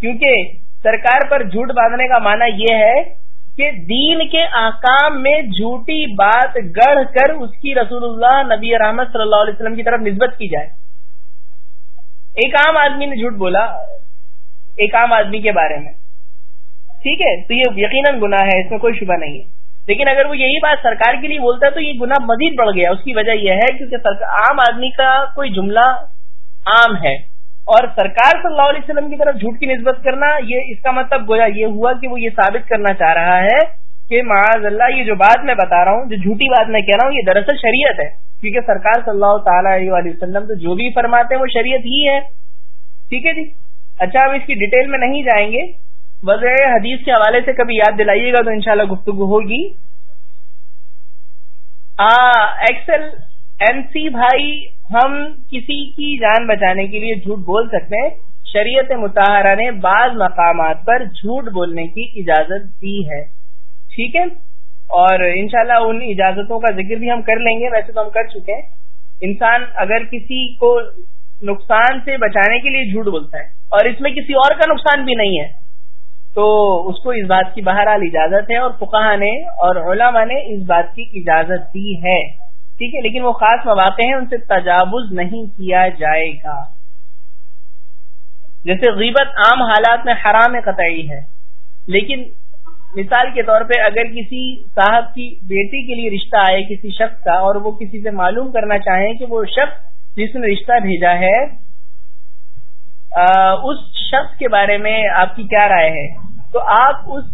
کیونکہ سرکار پر جھوٹ باندھنے کا معنی یہ ہے کہ دین کے آکام میں جھوٹی بات گڑھ کر اس کی رسول اللہ، نبی رحمت صلی اللہ علیہ وسلم کی طرف نسبت کی جائے۔ ایک عام آدمی نے جھوٹ بولا ایک عام آدمی کے بارے میں۔ ٹھیک ہے، تو یہ یقیناً گناہ ہے، اس میں کوئی شبہ نہیں ہے۔ لیکن اگر وہ یہی بات سرکار کے لیے بولتا ہے تو یہ گناہ مزید بڑھ گیا۔ اس کی وجہ یہ ہے کیونکہ عام آدمی کا کوئی جملہ عام ہے۔ اور سرکار صلی اللہ علیہ وسلم کی طرف جھوٹ کی نسبت کرنا، یہ اس کا مطلب گویا یہ ہوا کہ وہ یہ ثابت کرنا چاہ رہا ہے کہ معاذ اللہ، یہ جو بات میں بتا رہا ہوں، جو جھوٹی بات میں کہہ رہا ہوں، یہ دراصل شریعت ہے۔ کیونکہ سرکار صلی اللہ تعالیٰ علیہ وسلم تو جو بھی فرماتے ہیں، وہ شریعت ہی ہے۔ ٹھیک ہے جی؟ اچھا ہم اس کی ڈیٹیل میں نہیں جائیں گے۔ وضع حدیث کے حوالے سے کبھی یاد دلائیے گا تو انشاءاللہ گفتگو ہوگی۔ ایکسل، ایم سی بھائی ہم کسی کی جان بچانے کے لیے جھوٹ بول سکتے ہیں۔ شریعت متحرہ نے بعض مقامات پر جھوٹ بولنے کی اجازت دی ہے۔ ٹھیک ہے؟ اور انشاءاللہ ان اجازتوں کا ذکر بھی ہم کر لیں گے۔ ویسے تو ہم کر چکے ہیں۔ انسان اگر کسی کو نقصان سے بچانے کے لیے جھوٹ بولتا ہے اور اس میں کسی اور کا نقصان بھی نہیں ہے، تو اس کو اس بات کی بہرحال اجازت ہے اور فقہ نے اور علماء نے اس بات کی اجازت دی ہے۔ ٹھیک ہے، لیکن وہ خاص مواقع ہیں، ان سے تجاوز نہیں کیا جائے گا۔ جیسے غیبت عام حالات میں حرام قطعی ہے، لیکن مثال کے طور پہ اگر کسی صاحب کی بیٹی کے لیے رشتہ آئے کسی شخص کا، اور وہ کسی سے معلوم کرنا چاہیں کہ وہ شخص جس نے رشتہ بھیجا ہے اس شخص کے بارے میں آپ کی کیا رائے ہے؟ تو آپ اس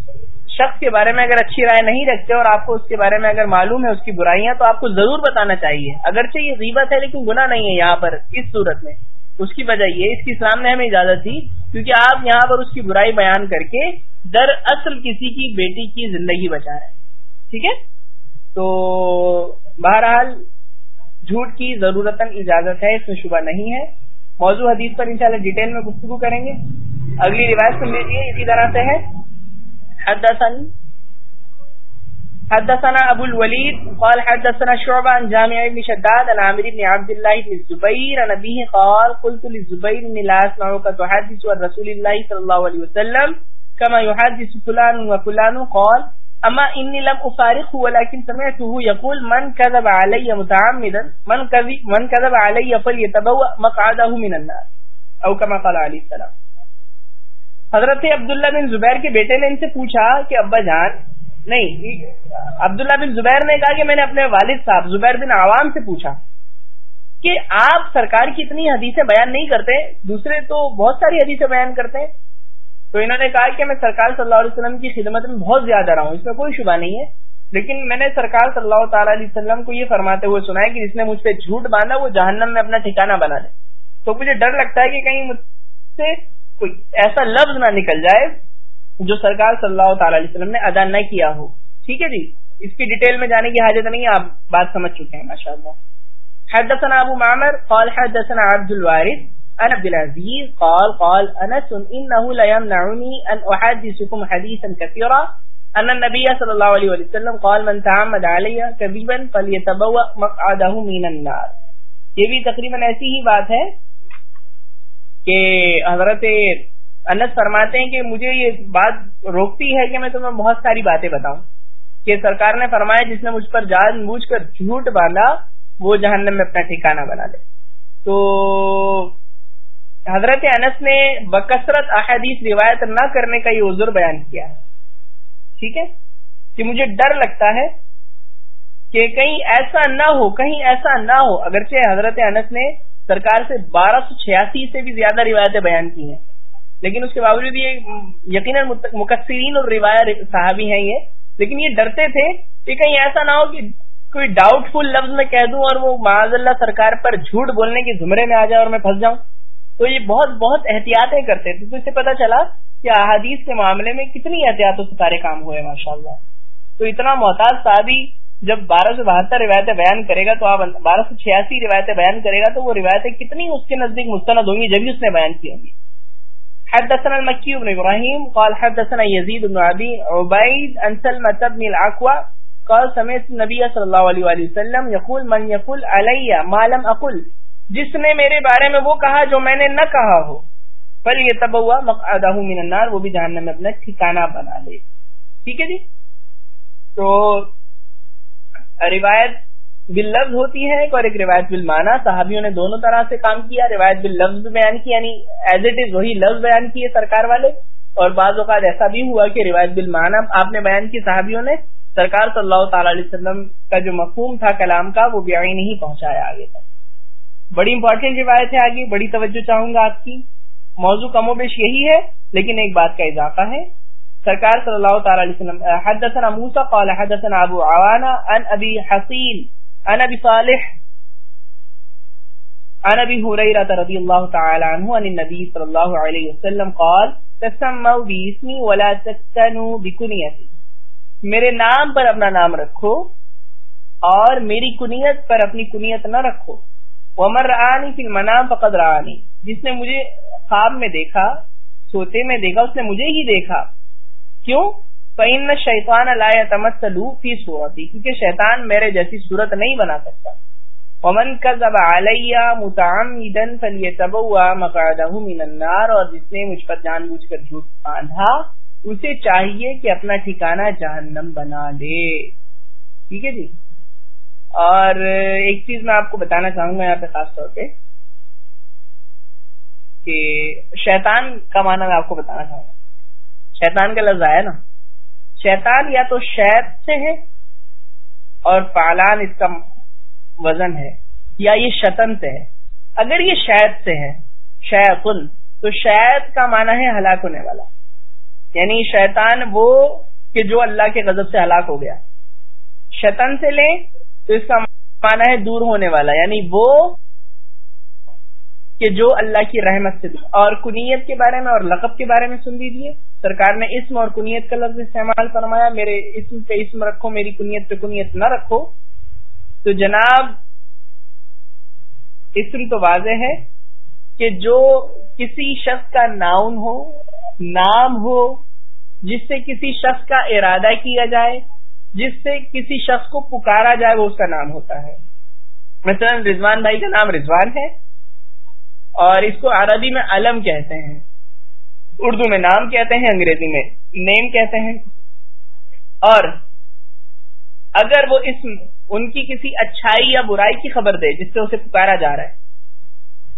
شخص کے بارے میں اگر اچھی رائے نہیں رکھتے اور آپ کو اس کے بارے میں اگر معلوم ہے اس کی برائیاں، تو آپ کو ضرور بتانا چاہیے۔ اگرچہ یہ غیبت ہے لیکن گناہ نہیں ہے یہاں پر اس صورت میں۔ اس کی وجہ یہ اس کی اسلام نے ہمیں اجازت دی، کیونکہ آپ یہاں پر اس کی برائی بیان کر کے در اصل کسی کی بیٹی کی زندگی بچا رہے ہیں۔ ٹھیک ہے؟ تو بہرحال جھوٹ کی ضرورت اجازت ہے، اس میں شبہ نہیں ہے۔ موضوع حدیث پر انشاءاللہ ڈیٹیل میں گفتگو کریں گے۔ اگلی روایت سن لیجیے اسی طرح سے ہے۔ حدثني حدثنا ابو الوليد، قال حدثنا شعبة عن جامع بن شداد عن عامر بن عبد الله بن الزبير عن ابيه قال، قلت للزبير اني لا اسمعك تحدث عن رسول الله صلى الله عليه وسلم كما يحدث فلان وفلان، قال اما اني لم افارقه ولكن سمعته يقول، من كذب علي متعمدا، من كذب من كذب علي فليتبوأ مقعده من النار. او كما قال عليه السلام. حضرت عبداللہ بن زبیر کے بیٹے نے ان سے پوچھا کہ ابا جان، نہیں، عبداللہ بن زبیر نے کہا کہ میں نے اپنے والد صاحب زبیر بن عوام سے پوچھا کہ آپ سرکار کی اتنی حدیثیں بیان نہیں کرتے، دوسرے تو بہت ساری حدیثیں بیان کرتے ہیں۔ تو انہوں نے کہا کہ میں سرکار صلی اللہ علیہ وسلم کی خدمت میں بہت زیادہ رہا ہوں، اس میں کوئی شبہ نہیں ہے۔ لیکن میں نے سرکار صلی اللہ تعالی علیہ وسلم کو یہ فرماتے ہوئے سنا ہے کہ جس نے مجھ پہ جھوٹ باندھا، وہ جہنم میں اپنا ٹھکانہ بنا دے تو مجھے ڈر لگتا ہے کہ کہیں مجھ سے کوئی ایسا لفظ نہ نکل جائے جو سرکار صلی اللہ تعالی علیہ وسلم نے ادا نہ کیا ہو۔ ٹھیک ہے جی؟ اس کی ڈیٹیل میں جانے کی حاجت نہیں آپ بات سمجھ چکے ہیں ماشاء اللہ حدثنا ابو معمر، قال حدثنا عبد الوارث، عن عبد العزيز، قال قال انس انه لا يمنعني ان احدثكم حديثا كثيرا. ان النبي صلى الله عليه وسلم قال، من تعمد علي كذبا فليتبوأ مقعده من النار. یہ بھی تقریباً ایسی ہی بات ہے کہ حضرت انس فرماتے ہیں کہ مجھے یہ بات روکتی ہے کہ میں تمہیں بہت ساری باتیں بتاؤں۔ کہ سرکار نے فرمایا جس نے مجھ پر جان بوجھ کر جھوٹ باندھا، وہ جہنم میں اپنا ٹھکانہ بنا لے۔ تو حضرت انس نے بکثرت احادیث روایت نہ کرنے کا یہ عذر بیان کیا۔ ہے ٹھیک ہے؟ کہ مجھے ڈر لگتا ہے کہ کہیں ایسا نہ ہو، کہیں ایسا نہ ہو، اگرچہ حضرت انس نے سرکار سے بارہ سو چھیاسی سے بھی زیادہ روایتیں بیان کی ہیں۔ لیکن اس کے باوجود یہ یقیناً مقصرین اور روایت صحابی ہیں یہ۔ لیکن یہ ڈرتے تھے کہ کہیں ایسا نہ ہو کہ کوئی ڈاؤٹ فل لفظ میں کہہ دوں اور وہ معاذ اللہ سرکار پر جھوٹ بولنے کے زمرے میں آ جائے اور میں پھنس جاؤں۔ تو یہ بہت بہت احتیاطیں کرتے تھے۔ تو اس سے پتا چلا کہ احادیث کے معاملے میں کتنی احتیاطوں سے سارے کام ہوئے ماشاء اللہ تو اتنا محتاط صحابی جب بارہ سو بہتر روایتیں بیان کرے گا تو آپ بارہ سو چھیاسی روایتیں بیان کرے گا تو وہ روایتیں کتنی اس کے نزدیک مستند ہوں گی جبھی اس نے بیان کی ہوں گی۔ حدثنا المكي بن ابراهيم قال حدثنا يزيد بن ابي عبيد عن سلمة بن الاقوى قال سمعت النبي صلى الله عليه واله وسلم يقول، من يقول علي ما لم اقل جس نے میرے بارے میں وہ کہا جو میں نے نہ کہا ہو۔ بل يتبوا مقعده من النار، وہ بھی جہنم میں اپنا ٹھکانہ بنا لے۔ ٹھیک ہے جی؟ تو روایت بال لفظ ہوتی ہے ایک اور ایک روایت بل مانا صحابیوں نے دونوں طرح سے کام کیا، روایت بال لفظ بیان کی یعنی ایز اٹ از وہی لفظ بیان کیے سرکار والے، اور بعض اوقات ایسا بھی ہوا کہ روایت بل مانا آپ نے بیان کی، صحابیوں نے سرکار صلی اللہ تعالی علیہ وسلم کا جو مفہوم تھا کلام کا، وہ بیائی نہیں پہنچایا آگے تک۔ بڑی امپورٹینٹ روایت ہے آگے، بڑی توجہ چاہوں گا آپ کی۔ موضوع کم و بیش یہی ہے، لیکن ایک بات کا اضافہ ہے۔ سرکار صلی اللہ تعالی علیہ وسلم حدثنا موسى قال حدثنا ابو عوانہ، عن ابي حصين عن ابي صالح، عن ابي هريره رضي الله تعالى عنه عن النبي صلى الله عليه وسلم، قال تسموا باسمي ولا تكتنوا بكنيتي میرے نام پر اپنا نام رکھو اور میری کنیت پر اپنی کنیت نہ رکھو۔ عمر رانی فی المنام فقد رانی جس نے مجھے خواب میں دیکھا، سوتے میں دیکھا، اس نے مجھے ہی دیکھا۔ کیوں؟ فَإِنَّ الشَّيْطَانَ لَا يَتَمَثَّلُ فِي صُورَتِي کیونکہ شیطان میرے جیسی صورت نہیں بنا سکتا۔ ومن كذب علی متعمدا فليتبوا مقعده من النار، اور جس نے مجھ پر جان بوجھ کر جھوٹ باندھا، اسے چاہیے کہ اپنا ٹھکانہ جہنم بنا لے۔ ٹھیک ہے جی؟ اور ایک چیز میں آپ کو بتانا چاہوں گا یہاں پہ خاص طور پہ کہ شیطان کا معنی میں آپ کو بتانا چاہوں گا۔ شیطان کا لفظ آیا نا؟ شیطان یا تو شید سے ہے اور پالان اس کا وزن ہے، یا یہ شتن سے ہے۔ اگر یہ شاید سے ہے، شیطن، تو شاید کا معنی ہے ہلاک ہونے والا۔ یعنی شیطان وہ کہ جو اللہ کے غضب سے ہلاک ہو گیا۔ شتن سے لیں تو اس کا معنی ہے دور ہونے والا۔ یعنی وہ کہ جو اللہ کی رحمت سے اور کنیت کے بارے میں اور لقب کے بارے میں سن لیجیے سرکار نے اسم اور کنیت کا لفظ استعمال فرمایا۔ میرے اسم پہ اسم رکھو، میری کنیت پہ کنیت نہ رکھو۔ تو جناب، اسم تو واضح ہے کہ جو کسی شخص کا ناؤن ہو، نام ہو، جس سے کسی شخص کا ارادہ کیا جائے، جس سے کسی شخص کو پکارا جائے، وہ اس کا نام ہوتا ہے۔ مثلا رضوان بھائی کا نام رضوان ہے۔ اور اس کو عربی میں علم کہتے ہیں، اردو میں نام کہتے ہیں، انگریزی میں نیم کہتے ہیں۔ اور اگر وہ اس ان کی کسی اچھائی یا برائی کی خبر دے، جس سے اسے پکارا جا رہا ہے،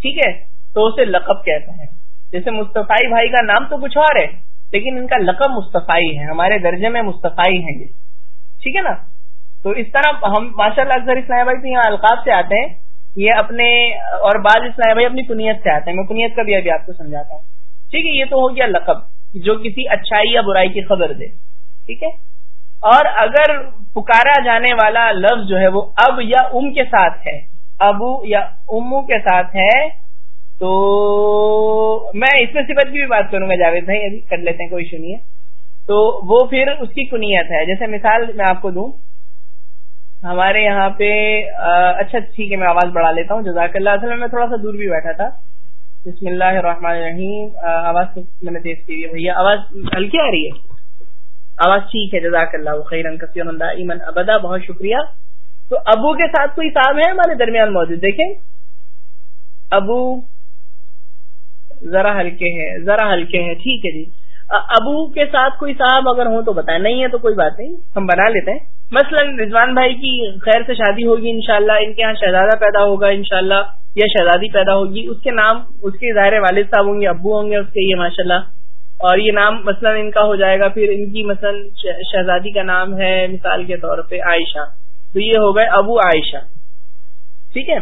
ٹھیک ہے، تو اسے لقب کہتے ہیں۔ جیسے مصطفی بھائی کا نام تو کچھ اور ہے، لیکن ان کا لقب مصطفی ہے، ہمارے درجے میں مصطفی ہیں یہ۔ ٹھیک ہے نا؟ تو اس طرح ہم ماشاء اللہ اکثر اسلام بھائی تو یہاں القاب سے آتے ہیں۔ یہ اپنے اور بعض اسلام بھائی اپنی کنیت سے آتے ہیں۔ میں کنیت کا بھی ابھی آپ کو سمجھاتا ہوں۔ ٹھیک ہے، یہ تو ہو گیا لقب جو کسی اچھائی یا برائی کی خبر دے۔ ٹھیک ہے؟ اور اگر پکارا جانے والا لفظ جو ہے وہ اب یا ام کے ساتھ ہے، ابو یا امو کے ساتھ ہے، تو میں اس میں صفت کی بھی بات کروں گا، جاوید بھائی، ابھی کر لیتے ہیں، کوئی ایشو نہیں ہے۔ تو وہ پھر اس کی کنیت ہے۔ جیسے مثال میں آپ کو دوں ہمارے یہاں پہ اچھا ٹھیک ہے، میں آواز بڑھا لیتا ہوں۔ جزاک اللہ۔ اصل میں تھوڑا سا دور بھی بیٹھا تھا۔ بسم اللہ الرحمن الرحیم۔ آواز میں نے تیز کی ہے۔ بھیا، آواز ہلکی آ رہی ہے؟ آواز ٹھیک ہے، جزاک اللہ خیرن کثیر ایمن ابدا۔ بہت شکریہ۔ تو ابو کے ساتھ کوئی صاحب ہے ہمارے درمیان موجود؟ دیکھیں۔ ابو ذرا ہلکے ہیں، ذرا ہلکے ہیں۔ ٹھیک ہے جی۔ ابو کے ساتھ کوئی صاحب اگر ہو تو بتائیں، نہیں ہے تو کوئی بات نہیں۔ ہم بنا لیتے ہیں۔ مثلا رضوان بھائی کی خیر سے شادی ہوگی، انشاءاللہ ان کے یہاں شہزادہ پیدا ہوگا، انشاءاللہ، یا شہزادی پیدا ہوگی۔ اس کے نام، اس کے ظاہر والد صاحب ہوں گے، ابو ہوں گے اس کے، یہ ماشاء اللہ اور یہ نام مثلا ان کا ہو جائے گا، پھر ان کی مثلا شہزادی کا نام ہے مثال کے طور پہ عائشہ۔ تو یہ ہو گئے ابو عائشہ۔ ٹھیک ہے؟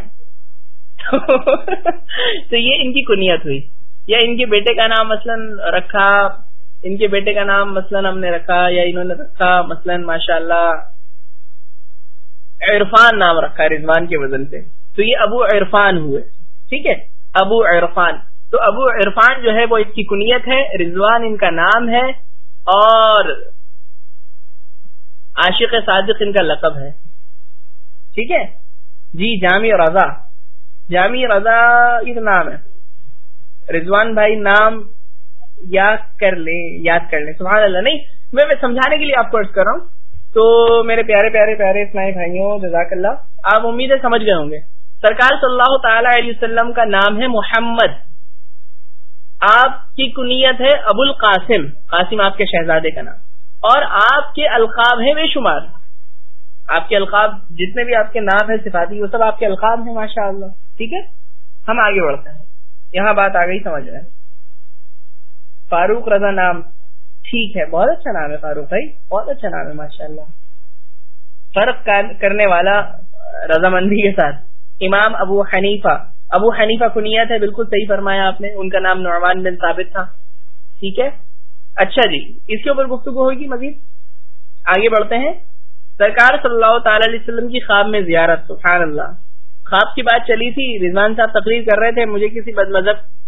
[laughs] تو یہ ان کی کنیت ہوئی۔ یا ان کے بیٹے کا نام مثلا رکھا ان کے بیٹے کا نام مثلا ہم نے رکھا یا انہوں نے رکھا مثلا ماشاء اللہ عرفان نام رکھا رضوان کے وزن سے تو یہ ابو عرفان ہوئے۔ ٹھیک ہے؟ ابو عرفان۔ تو ابو عرفان جو ہے وہ اس کی کنیت ہے، رضوان ان کا نام ہے اور عاشق صادق ان کا لقب ہے۔ ٹھیک ہے؟ جی جامع رضا۔ جامع رضا ایک نام ہے۔ رضوان بھائی نام یاد کر لیں، یاد کر لیں۔ سبحان اللہ، نہیں، میں سمجھانے کے لیے آپ کو ارض کر رہا ہوں۔ تو میرے پیارے پیارے پیارے اسلائی بھائیوں، جزاک اللہ۔ آپ امید ہے سمجھ گئے ہوں گے۔ سرکار صلی اللہ تعالی علیہ وسلم کا نام ہے محمد۔ آپ کی کنیت ہے ابو القاسم، قاسم آپ کے شہزادے کا نام۔ اور آپ کے القاب ہیں بے شمار۔ آپ کے القاب جتنے بھی آپ کے نام ہیں، صفاتی، وہ سب آپ کے القاب ہیں ماشاء اللہ ٹھیک ہے؟ ہم آگے بڑھتے ہیں۔ یہاں بات آ گئی، سمجھ رہے ہیں۔ فاروق رضا نام ٹھیک ہے، بہت اچھا نام ہے فاروق بھائی، بہت اچھا نام ہے ماشاء اللہ فرق کرنے والا رضامندی کے ساتھ۔ امام ابو حنیفہ ابو حنیفہ کنیت ہے، بالکل صحیح فرمایا آپ نے، ان کا نام نعمان بن ثابت تھا۔ ٹھیک ہے؟ اچھا جی اس کے اوپر گفتگو ہوگی مزید؟ آگے بڑھتے ہیں۔ سرکار صلی اللہ تعالی علیہ وسلم کی خواب میں زیارت، سبحان اللہ۔ خواب کی بات چلی تھی، رضوان صاحب تقریر کر رہے تھے، مجھے کسی بد مذہب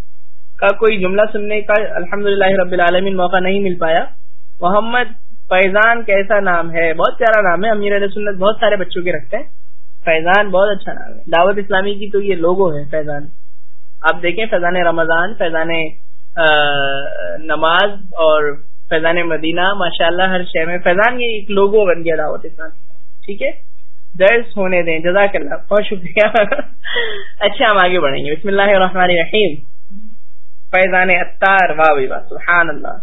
کا کوئی جملہ سننے کا الحمد رب العالمین موقع نہیں مل پایا۔ محمد فیضان کیسا نام ہے، بہت پیارا نام ہے، امیر علیہ سنت بہت سارے بچوں کے رکھتے ہیں۔ فیضان بہت اچھا نام ہے۔ دعوت اسلامی کی تو یہ لوگو ہے فیضان۔ آپ دیکھیں فیضان رمضان، فیضان نماز اور فیضان مدینہ ماشاء اللہ ہر شہر میں فیضان یہ ایک لوگو بن گیا دعوت اسلام۔ ٹھیک ہے؟ درس ہونے دیں۔ جزاک اللہ۔ بہت شکریہ۔ [laughs] اچھا ہم آگے بڑھیں گے۔ بسم اللہ الرحمن الرحیم۔ فیضان اتار واہ واہ سبحان اللہ۔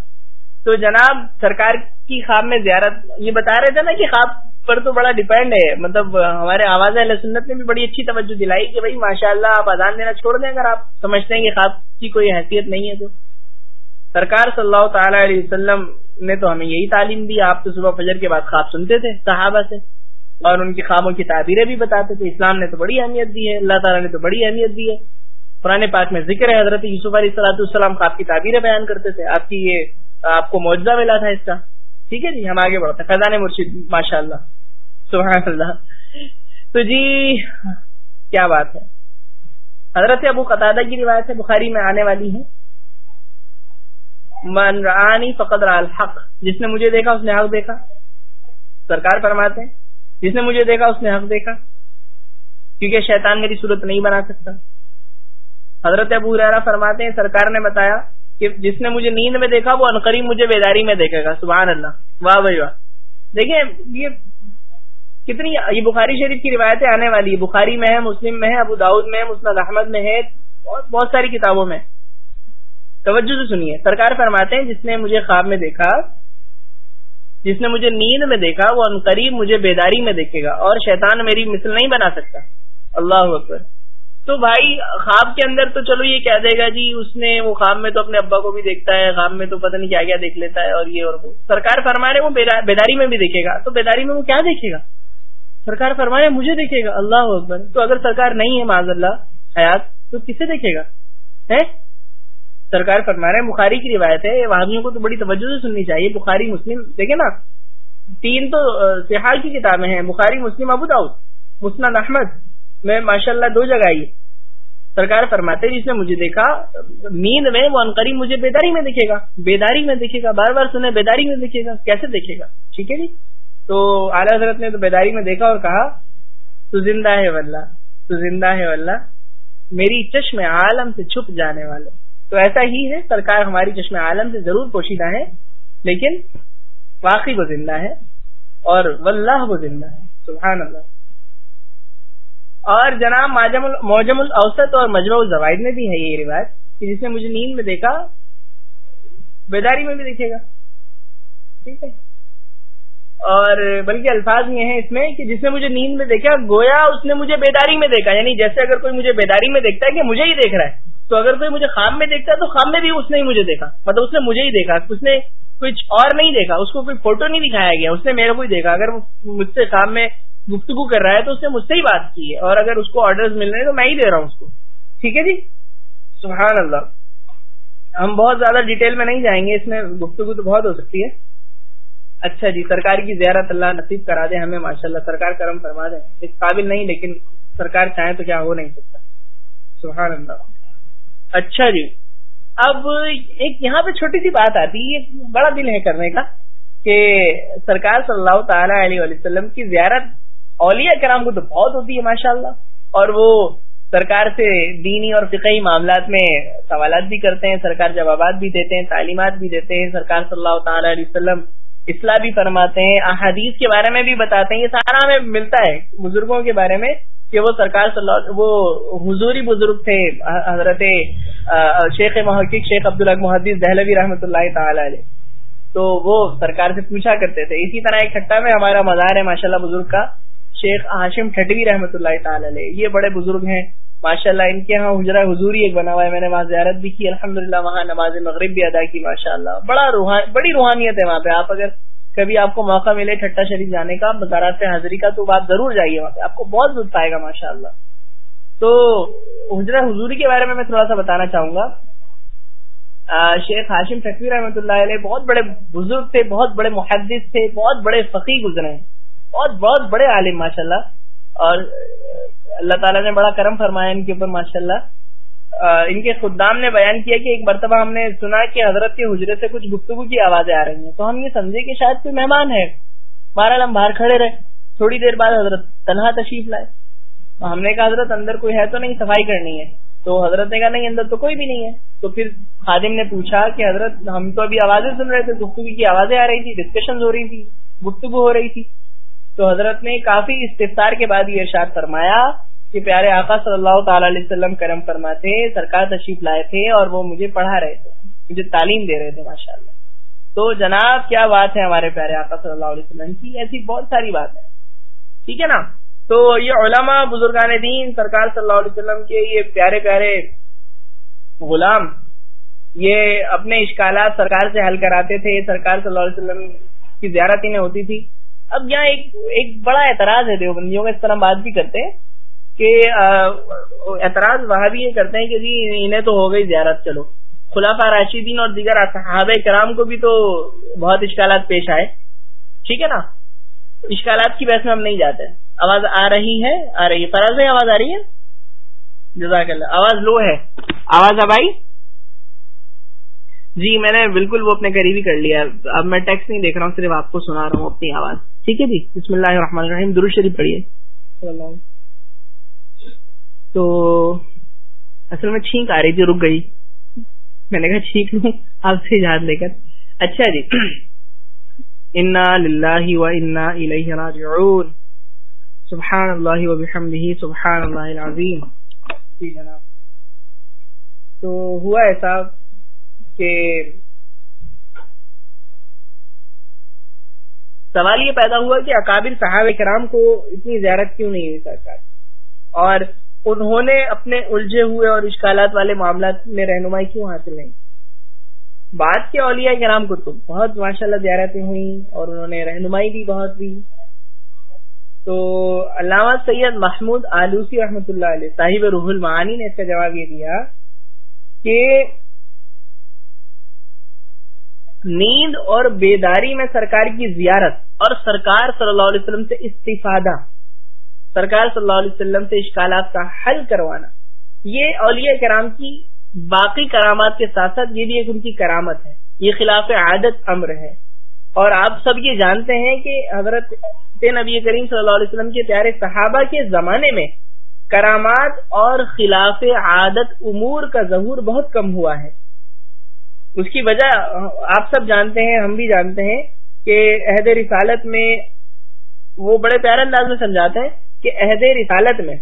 تو جناب، سرکار کی خواب میں زیارت، یہ بتا رہے تھے نا کہ خواب پر تو بڑا ڈیپینڈ ہے۔ مطلب ہمارے آواز علیہ سنت نے بھی بڑی اچھی توجہ دلائی کہ بھائی ماشاء اللہ آپ اذان دینا چھوڑ دیں اگر آپ سمجھتے ہیں کہ خواب کی کوئی حیثیت نہیں ہے تو۔ سرکار صلی اللہ تعالی علیہ وسلم نے تو ہمیں یہی تعلیم دی۔ آپ تو صبح فجر کے بعد خواب سنتے تھے صحابہ سے۔ اور ان کی خوابوں کی تعبیریں بھی بتاتے تھے۔ اسلام نے تو بڑی اہمیت دی ہے، اللہ تعالیٰ نے تو بڑی اہمیت دی ہے۔ پرانے پاک میں ذکر ہے، حضرت یوسف علیہ صلاحت السلام خواب کی تعبیریں بیان کرتے تھے، آپ کی یہ، آپ کو معاوضہ ملا تھا اس کا۔ ٹھیک ہے جی ہم آگے بڑھتے ہیں۔ فیضان مرشید ماشاء اللہ سبحان اللہ تو جی کیا بات ہے؟ حضرت ابو قطادہ کی روایت ہے، بخاری میں آنے والی ہے۔ من رانی فقد الحق جس نے مجھے دیکھا، اس نے حق دیکھا۔ سرکار فرماتے ہیں، جس نے مجھے دیکھا، اس نے حق دیکھا۔ کیونکہ شیطان میری صورت نہیں بنا سکتا۔ حضرت ابو ریرا فرماتے ہیں، سرکار نے بتایا کہ جس نے مجھے نیند میں دیکھا، وہ انقریب مجھے بیداری میں دیکھے گا۔ سبحان اللہ۔ واہ بھائی واہ۔ دیکھیں، یہ کتنی یہ بخاری شریف کی روایتیں آنے والی ہے بخاری میں ہے، مسلم میں ہے، ابو داؤد میں ہے، مسند احمد میں ہے، بہت ساری کتابوں میں۔ توجہ سے سنیے۔ سرکار فرماتے ہیں، جس نے مجھے خواب میں دیکھا، جس نے مجھے نیند میں دیکھا، وہ قریب مجھے بیداری میں دیکھے گا اور شیطان میری مثل نہیں بنا سکتا۔ اللہ اکبر۔ تو بھائی خواب کے اندر تو چلو یہ کہہ دے گا جی اس نے وہ خواب میں تو اپنے ابا کو بھی دیکھتا ہے، خواب میں تو پتہ نہیں کیا کیا دیکھ لیتا ہے اور یہ اور وہ۔ سرکار فرما رہے وہ بیداری میں بھی دیکھے گا۔ تو بیداری میں وہ کیا دیکھے گا؟ سرکار فرمائے مجھے دیکھے گا۔ اللہ اکبر۔ تو اگر سرکار نہیں ہے معذ اللہ حیات، تو کسے دیکھے گا؟ سرکار فرما رہے ہیں، بخاری کی روایت ہے وہابیوں کو تو بڑی توجہ سے سننی چاہیے۔ بخاری، مسلم، دیکھیں نا، تین تو سیاح کی کتابیں ہیں۔ بخاری، مسلم، ابو داؤد مسند احمد۔ میں ماشاء اللہ دو جگہ آئی۔ سرکار فرماتے جس نے مجھے دیکھا، نیند میں وہ انقری مجھے بیداری میں دیکھے گا۔ بیداری میں دیکھے گا، بار بار سنے بیداری میں دیکھے گا، کیسے دیکھے گا؟ ٹھیک ہے جی؟ تو اعلی حضرت نے تو بیداری میں دیکھا اور کہا، تو زندہ ہے واللہ، تو زندہ ہے واللہ، میری چشم عالم سے چھپ جانے والے۔ تو ایسا ہی ہے، سرکار ہماری چشم عالم سے ضرور پوشیدہ ہے، لیکن واقعی وہ زندہ ہے اور واللہ وہ زندہ ہے۔ سبحان اللہ۔ اور جناب موجم الاوسط اور مجمع الزوائد میں بھی ہے یہ روایت کہ جس نے مجھے نیند میں دیکھا، بیداری میں بھی دیکھے گا۔ ٹھیک ہے؟ اور بلکہ الفاظ یہ ہیں اس میں کہ جس نے مجھے نیند میں دیکھا، گویا اس نے مجھے بیداری میں دیکھا۔ یعنی جیسے اگر کوئی مجھے بیداری میں دیکھتا ہے کہ مجھے ہی دیکھ رہا ہے، تو اگر کوئی مجھے خام میں دیکھتا ہے، تو خام میں بھی اس نے ہی مجھے دیکھا۔ مطلب اس نے مجھے ہی دیکھا، اس نے کچھ اور نہیں دیکھا۔ اس کو کوئی فوٹو نہیں دکھایا گیا، اس نے میرے کو ہی دیکھا۔ اگر وہ مجھ سے خام میں گفتگو کر رہا ہے، تو اس نے مجھ سے ہی بات کی ہے۔ اور اگر اس کو آرڈر مل رہے ہیں، تو میں ہی دے رہا ہوں اس کو۔ ٹھیک ہے جی؟ سبحان اللہ۔ ہم بہت زیادہ ڈیٹیل میں نہیں جائیں گے، اس میں گفتگو تو بہت ہو سکتی ہے۔ اچھا جی سرکار کی زیارت اللہ نصیب کرا دیں ہمیں ماشاء اللہ سرکار کرم فرما دیں اس قابل نہیں، لیکن سرکار چاہیں تو کیا ہو نہیں سکتا۔ سبحان اللہ۔ اچھا جی۔ اب ایک یہاں پہ چھوٹی سی بات آتی ہے بڑا دل ہے کرنے کا کہ سرکار صلی اللہ تعالی علیہ وسلم کی زیارت اولیاء کرام کو تو بہت ہوتی ہے ماشاء اللہ اور وہ سرکار سے دینی اور فقہی معاملات میں سوالات بھی کرتے ہیں، سرکار جوابات بھی دیتے ہیں، تعلیمات بھی دیتے ہیں۔ سرکار صلی اللہ تعالی علیہ وسلم اصلاح بھی فرماتے ہیں، احادیث کے بارے میں بھی بتاتے ہیں۔ یہ سارا ہمیں ملتا ہے بزرگوں کے بارے میں کہ وہ سرکار صلی اللہ وہ حضوری بزرگ تھے، حضرت شیخ محقق شیخ عبد محدث دہلوی رحمۃ اللہ تعالی علیہ۔ تو وہ سرکار سے پوچھا کرتے تھے۔ اسی طرح ایک کھٹا میں ہمارا مزار ہے ماشاء اللہ بزرگ کا، شیخ ہاشم ٹھٹوی رحمۃ اللہ تعالی علیہ۔ یہ بڑے بزرگ ہیں۔ ماشاء اللہ ان کے ہاں حجرہ حضوری ایک بنا ہوا ہے، میں نے وہاں زیارت بھی کی الحمد وہاں نماز مغرب بھی ادا کی ماشاء اللہ بڑا روحان بڑی روحانیت ہے وہاں پہ۔ آپ اگر کبھی آپ کو موقع ملے ٹھٹا شریف جانے کا بازارات سے حاضری کا، تو آپ ضرور جائیے وہاں پہ۔ آپ کو بہت لطف آئے گا ماشاء اللہ تو حجرہ حضوری کے بارے میں میں تھوڑا سا بتانا چاہوں گا۔ شیخ ہاشم ٹھٹوی رحمۃ اللہ علیہ بہت بڑے بزرگ تھے، بہت بڑے محدث تھے، بہت بڑے فقی گزرے ہیں۔ بہت بہت بڑے عالم ماشاء اللہ اور اللہ تعالیٰ نے بڑا کرم فرمایا ان کے اوپر ماشاء اللہ ان کے خدام نے بیان کیا کہ ایک مرتبہ ہم نے سنا کہ حضرت کے حجرے سے کچھ گفتگو کی آوازیں آ رہی ہیں۔ تو ہم یہ سمجھے کہ شاید کوئی مہمان ہے۔ بہرحال ہم باہر کھڑے رہے۔ تھوڑی دیر بعد حضرت تنہا تشریف لائے۔ ہم نے کہا، حضرت، اندر کوئی ہے تو نہیں، صفائی کرنی ہے۔ تو حضرت نے کہا، نہیں، اندر تو کوئی بھی نہیں ہے۔ تو پھر خادم نے پوچھا کہ، حضرت، ہم تو ابھی آوازیں سن رہے تھے، گفتگو کی آوازیں آ رہی تھی ڈسکشن ہو رہی تھی، گفتگو ہو رہی تھی۔ تو حضرت نے کافی استفار کے بعد یہ ارشاد فرمایا کہ پیارے آقا صلی اللہ تعالی علیہ وسلم کرم فرماتے، سرکار تشریف لائے تھے اور وہ مجھے پڑھا رہے تھے، مجھے تعلیم دے رہے تھے ماشاء اللہ تو جناب، کیا بات ہے ہمارے پیارے آقا صلی اللہ علیہ وسلم کی؟ ایسی بہت ساری بات ہے۔ ٹھیک ہے نا؟ تو یہ علماء بزرگان دین، سرکار صلی اللہ علیہ وسلم کے یہ پیارے پیارے غلام، یہ اپنے اشکالات سرکار سے حل کراتے تھے، سرکار صلی اللہ علیہ وسلم کی زیارت انہیں ہوتی تھی۔ اب یہاں ایک ایک بڑا اعتراض ہے دیوبندیوں میں اس طرح بات بھی کرتے ہیں کہ اعتراض وہاں بھی یہ کرتے ہیں کہ جی انہیں تو ہو گئی زیارت، چلو۔ خلافہ راشدین اور دیگر صحابہ کرام کو بھی تو بہت اشکالات پیش آئے۔ ٹھیک ہے نا؟ اشکالات کی بحث میں ہم نہیں جاتے۔ آواز آ رہی ہے؟ آ رہی ہے۔ فراز میں آواز آ رہی ہے؟ جزاک اللہ۔ آواز لو ہے۔ آواز اب آئی جی میں نے بالکل وہ اپنے قریبی کر لیا۔ اب میں ٹیکس نہیں دیکھ رہا ہوں، صرف آپ کو سنا رہا ہوں اپنی آواز۔ ٹھیک ہے جی؟ بسم اللہ الرحمن الرحیم۔ درو شریف پڑھیے۔ تو اصل میں چھینک آ رہی تھی، رک گئی۔ میں نے کہا ٹھیک ہوں آپ سے یاد لے کر۔ اچھا جی۔ انا للہ و انا الیہ راجعون۔ سبحان اللہ و بحمدہ سبحان اللہ العظیم جی جناب تو ہوا ایسا کہ سوال یہ پیدا ہوا کہ اکابر صحابہ کرام کو اتنی زیارت کیوں نہیں ہوئی سرکار اور انہوں نے اپنے الجھے ہوئے اور اشکالات والے معاملات میں رہنمائی کیوں حاصل نہیں بات کے اولیاء کرام کو تو بہت ماشاء اللہ زیارتیں ہوئی اور انہوں نے رہنمائی بھی بہت دی۔ تو علامہ سید محمود آلوسی رحمۃ اللہ علیہ، صاحب روح المعانی نے اس کا جواب یہ دیا کہ نیند اور بیداری میں سرکار کی زیارت اور سرکار صلی اللہ علیہ وسلم سے استفادہ، سرکار صلی اللہ علیہ وسلم سے اشکالات کا حل کروانا۔ یہ اولیاء کرام کی باقی کرامات کے ساتھ ساتھ یہ بھی ایک ان کی کرامت ہے۔ یہ خلاف عادت امر ہے۔ اور آپ سب یہ جانتے ہیں کہ حضرت نبی کریم صلی اللہ علیہ وسلم کے پیارے صحابہ کے زمانے میں کرامات اور خلاف عادت امور کا ظہور بہت کم ہوا ہے۔ اس کی وجہ آپ سب جانتے ہیں، ہم بھی جانتے ہیں کہ عہد رسالت میں وہ بڑے پیارے انداز میں سمجھاتے ہیں کہ عہد رسالت میں۔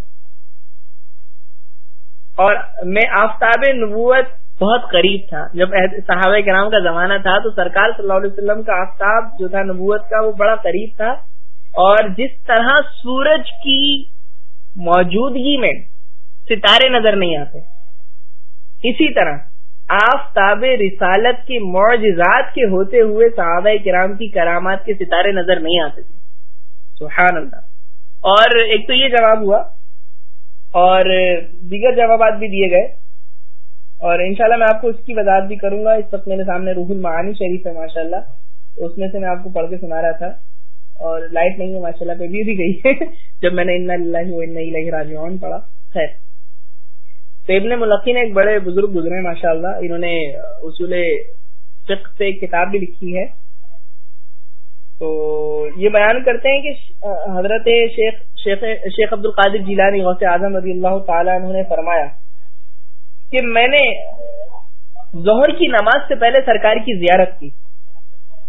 اور میں آفتاب نبوت بہت قریب تھا۔ جب صحابہ کرام کا زمانہ تھا تو سرکار صلی اللہ علیہ وسلم کا آفتاب جو تھا نبوت کا وہ بڑا قریب تھا۔ اور جس طرح سورج کی موجودگی میں ستارے نظر نہیں آتے، اسی طرح آفتاب رسالت کے معجزات کے ہوتے ہوئے صحابہ کرام کی کرامات کے ستارے نظر نہیں آتے تھے۔ سبحان اللہ۔ اور ایک تو یہ جواب ہوا، اور دیگر جوابات بھی دیے گئے۔ اور انشاءاللہ میں آپ کو اس کی وضاحت بھی کروں گا۔ اس وقت میرے سامنے روح المعانی شریف ہے ماشاء اللہ اس میں سے میں آپ کو پڑھ کے سنا رہا تھا۔ اور لائٹ نہیں ہے ماشاء اللہ پہ بھی گئی ہے۔ [laughs] جب میں نے ان راجعون پڑھا۔ خیر۔ تو ابن ملقی نے ایک بڑے بزرگ گزرے ماشاء اللہ انہوں نے اصول فقہ سے ایک کتاب بھی لکھی ہے۔ تو یہ بیان کرتے ہیں کہ حضرت شیخ شیخ شیخ عبد القادر جیلانی، غوث اعظم رضی اللہ تعالیٰ انہوں نے فرمایا کہ میں نے ظہر کی نماز سے پہلے سرکار کی زیارت کی۔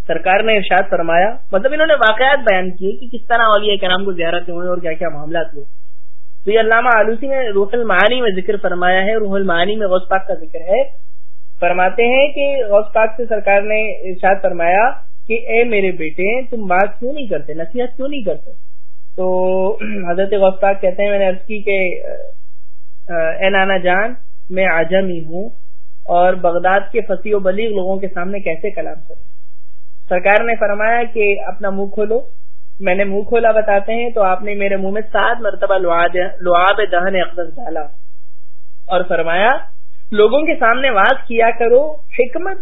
سرکار نے ارشاد فرمایا مطلب انہوں نے واقعات بیان کیے کہ کس طرح اولیاء کرام کو زیارت ہوئے اور کیا کیا معاملات ہوئے۔ تو یہ علامہ آلوسی نے روح المعانی میں ذکر فرمایا ہے، روح المعانی میں غوث پاک کا ذکر ہے۔ فرماتے ہیں کہ غوث پاک سے سرکار نے ارشاد فرمایا کہ اے میرے بیٹے، تم بات کیوں نہیں کرتے؟ نصیحت کیوں نہیں کرتے؟ تو حضرت غوث پاک کہتے ہیں، میں نے عرض کی کہ، اے نانا جان، میں آجم ہی ہوں اور بغداد کے فصیح و بلیغ لوگوں کے سامنے کیسے کلام کروں؟ سرکار نے فرمایا کہ اپنا منہ کھولو۔ میں نے منہ کھولا، بتاتے ہیں، تو آپ نے میرے منہ میں سات مرتبہ لعاب دہن اقدس ڈالا۔ اور فرمایا، لوگوں کے سامنے واز کیا کرو، حکمت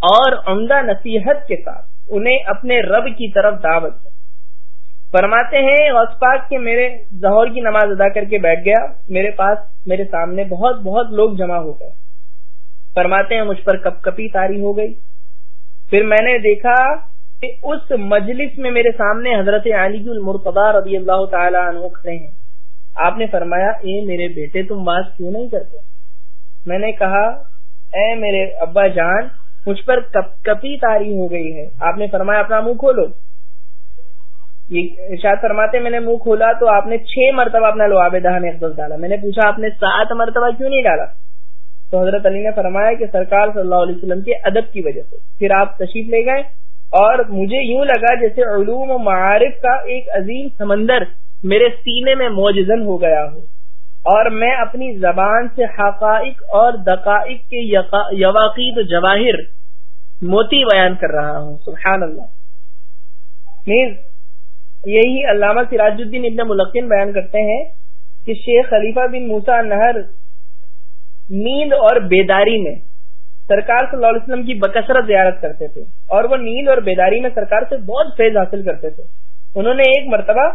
اور عمدہ نصیحت کے ساتھ، انہیں اپنے رب کی طرف دعوت فرماتے ہیں پاک کے میرے ظہور کی نماز ادا کر کے بیٹھ گیا۔ میرے پاس، میرے سامنے بہت بہت لوگ جمع ہو گئے۔ فرماتے ہیں، مجھ پر کپ کپی تاری ہو گئی۔ پھر میں نے دیکھا اس مجلس میں میرے سامنے حضرت علی المرتضی رضی اللہ تعالی عنہ کھڑے ہیں۔ آپ نے فرمایا، اے میرے بیٹے، تم بات کیوں نہیں کرتے؟ میں نے کہا، اے میرے ابا جان، مجھ پر کپی تاری ہو گئی ہے۔ آپ نے فرمایا، اپنا منہ کھولو۔ یہ ارشاد فرماتے، میں نے منہ کھولا تو آپ نے چھ مرتبہ اپنا لواب دہن اقدس ڈالا۔ میں نے پوچھا، آپ نے سات مرتبہ کیوں نہیں ڈالا؟ تو حضرت علی نے فرمایا کہ سرکار صلی اللہ علیہ وسلم کے ادب کی وجہ سے۔ پھر آپ تشریف لے گئے۔ اور مجھے یوں لگا جیسے علوم و معارف کا ایک عظیم سمندر میرے سینے میں موجزن ہو گیا ہو۔ اور میں اپنی زبان سے حقائق اور دقائق کے یواقید جواہر موتی بیان کر رہا ہوں۔ سبحان اللہ نیز یہی علامہ سراج الدین ابن ملقن بیان کرتے ہیں کہ شیخ خلیفہ بن موسا نہر نیند اور بیداری میں سرکار صلی اللہ علیہ وسلم کی بکثرت زیارت کرتے تھے اور وہ نیند اور بیداری میں سرکار سے بہت فیض حاصل کرتے تھے۔ انہوں نے ایک مرتبہ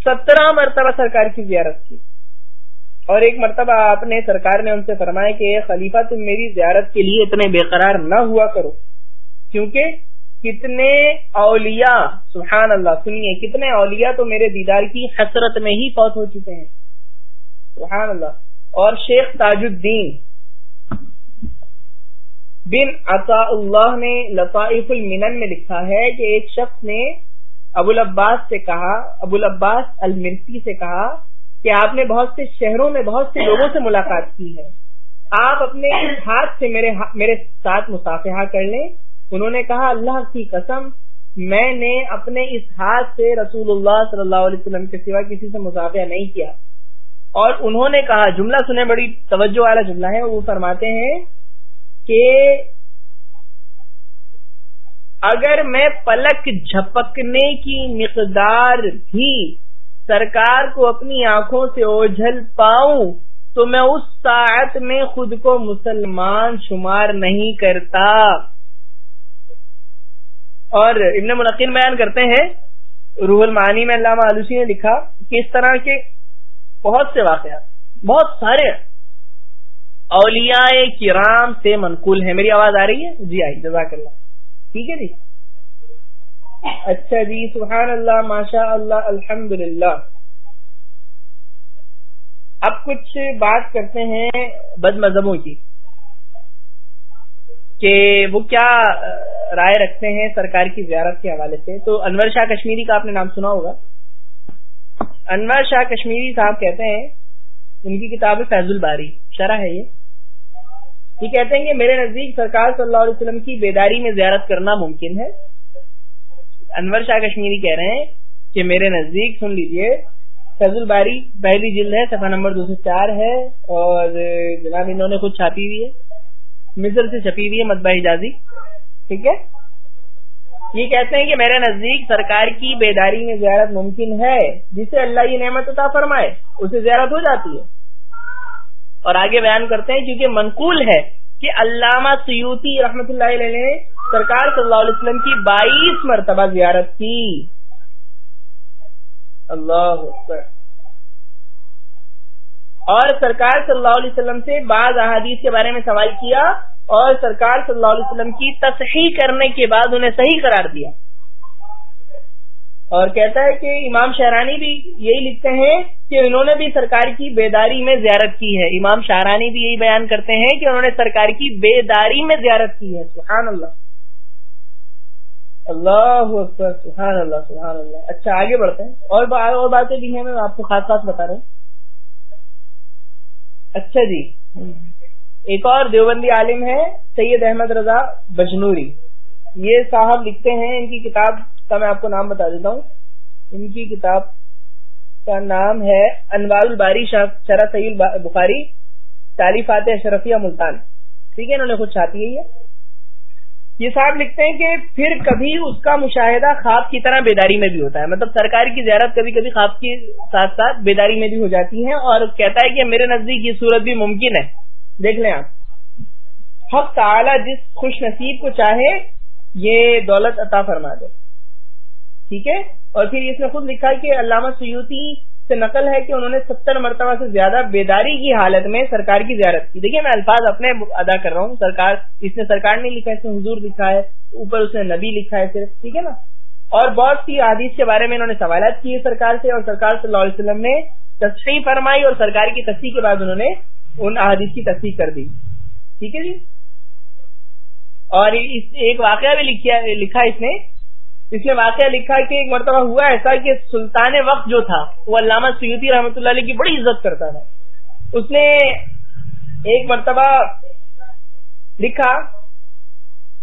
سترہ مرتبہ سرکار کی زیارت کی۔ اور ایک مرتبہ آپ نے سرکار نے ان سے فرمایا کہ خلیفہ، تم میری زیارت کے لیے اتنے بے قرار نہ ہوا کرو۔ کیونکہ کتنے اولیاء، سبحان اللہ، سنیے، کتنے اولیاء تو میرے دیدار کی حسرت میں ہی فوت ہو چکے ہیں۔ سبحان اللہ۔ اور شیخ تاج الدین بن عطا اللہ نے لطائف المنن میں لکھا ہے کہ ایک شخص نے ابو العباس سے کہا، ابو العباس المرسی سے کہا کہ آپ نے بہت سے شہروں میں بہت سے لوگوں سے ملاقات کی ہے۔ آپ اپنے ہاتھ سے میرے میرے ساتھ مسافہ کر لیں۔ انہوں نے کہا، اللہ کی قسم، میں نے اپنے اس ہاتھ سے رسول اللہ صلی اللہ علیہ وسلم کے سوا کسی سے مضافہ نہیں کیا۔ اور انہوں نے کہا، جملہ سنے بڑی توجہ والا جملہ ہے۔ وہ فرماتے ہیں کہ اگر میں پلک جھپکنے کی مقدار بھی سرکار کو اپنی آنکھوں سے اوجھل پاؤں تو میں اس ساعت میں خود کو مسلمان شمار نہیں کرتا۔ اور ابن منقین بیان کرتے ہیں، روح المعانی میں علامہ آلوسی نے لکھا کہ اس طرح کے بہت سے واقعات، بہت سارے اولیاء کرام سے منقول ہیں۔ میری آواز آ رہی ہے؟ جی آئی جزاک اللہ ٹھیک ہے جی؟ اچھا جی سبحان اللہ ماشاء اللہ الحمد اب کچھ بات کرتے ہیں بد مذہبوں کی کہ وہ کیا رائے رکھتے ہیں سرکار کی زیارت کے حوالے سے۔ تو انور شاہ کشمیری کا آپ نے نام سنا ہوگا۔ انور شاہ کشمیری صاحب کہتے ہیں ان کی کتاب ہے فیض الباری، شرح ہے یہ۔ یہ کہتے ہیں کہ میرے نزدیک سرکار صلی اللہ علیہ وسلم کی بیداری میں زیارت کرنا ممکن ہے۔ انور شاہ کشمیری کہہ رہے ہیں کہ میرے نزدیک، سن لیجیے، فیض الباری پہلی جلد ہے، صفحہ نمبر دو سو چار ہے اور جناب انہوں نے خود چھاپی ہوئی ہے۔ مصر سے چھپی ہوئی ہے مدبہ حجازی۔ ٹھیک ہے؟ یہ کہتے ہیں کہ میرے نزدیک سرکار کی بیداری میں زیارت ممکن ہے، جسے اللہ یہ نعمت عطا فرمائے، اسے زیارت ہو جاتی ہے۔ اور آگے بیان کرتے ہیں کیونکہ منقول ہے کہ علامہ سیوتی رحمت اللہ علیہ نے سرکار صلی اللہ علیہ وسلم کی بائیس مرتبہ زیارت کی۔ اللہ اور سرکار صلی اللہ علیہ وسلم سے بعض احادیث کے بارے میں سوال کیا اور سرکار صلی اللہ علیہ وسلم کی تصحیح کرنے کے بعد انہیں صحیح قرار دیا۔ اور کہتا ہے کہ امام شہرانی بھی یہی لکھتے ہیں کہ انہوں نے بھی سرکار کی بیداری میں زیارت کی ہے۔ امام شہرانی بھی یہی بیان کرتے ہیں کہ انہوں نے سرکار کی بیداری میں زیارت کی ہے۔ سبحان اللہ۔ اللہ سبحان اللہ سبحان اللہ۔ اچھا آگے بڑھتے ہیں۔ اور باتیں بھی ہیں، میں آپ کو خاص خاص بتا رہا ہوں۔ اچھا جی۔ ایک اور دیوبندی عالم ہے سید احمد رضا بجنوری۔ یہ صاحب لکھتے ہیں، ان کی کتاب کا میں آپ کو نام بتا دیتا ہوں۔ ان کی کتاب کا نام ہے انوار الباری شرح سعید بخاری تعلیفات اشرفیہ ملتان۔ ٹھیک ہے، انہوں نے خود چھاتی ہے۔ یہ یہ صاحب لکھتے ہیں کہ پھر کبھی اس کا مشاہدہ خواب کی طرح بیداری میں بھی ہوتا ہے۔ مطلب سرکار کی زیارت کبھی کبھی خواب کے ساتھ ساتھ بیداری میں بھی ہو جاتی ہے اور کہتا ہے کہ میرے نزدیک یہ صورت بھی ممکن ہے۔ دیکھ لیں آپ۔ حق تعالی جس خوش نصیب کو چاہے، یہ دولت عطا فرما دے۔ ٹھیک ہے؟ اور پھر اس نے خود لکھا کہ علامہ سیوتی سے نقل ہے کہ انہوں نے ستر مرتبہ سے زیادہ بیداری کی حالت میں سرکار کی زیارت کی۔ دیکھیے، میں الفاظ اپنے ادا کر رہا ہوں۔ سرکار، اس نے سرکار نہیں لکھا اس نے حضور لکھا ہے، اوپر اس نے نبی لکھا ہے صرف، ٹھیک ہے نا؟ اور بہت سی حادیث کے بارے میں انہوں نے سوالات کیے سرکار سے اور سرکار صلی اللہ علیہ وسلم نے تصحیح فرمائی اور سرکار کی تصحیح کے بعد انہوں نے ان احادیث کی تصحیح کر دی۔ ٹھیک ہے جی؟ اور ایک واقعہ بھی لکھا اس نے۔ اس نے واقعہ لکھا کہ ایک مرتبہ ہوا ایسا کہ سلطان وقت جو تھا، وہ علامہ سیدی رحمۃ اللہ علیہ کی بڑی عزت کرتا تھا۔ اس نے ایک مرتبہ لکھا،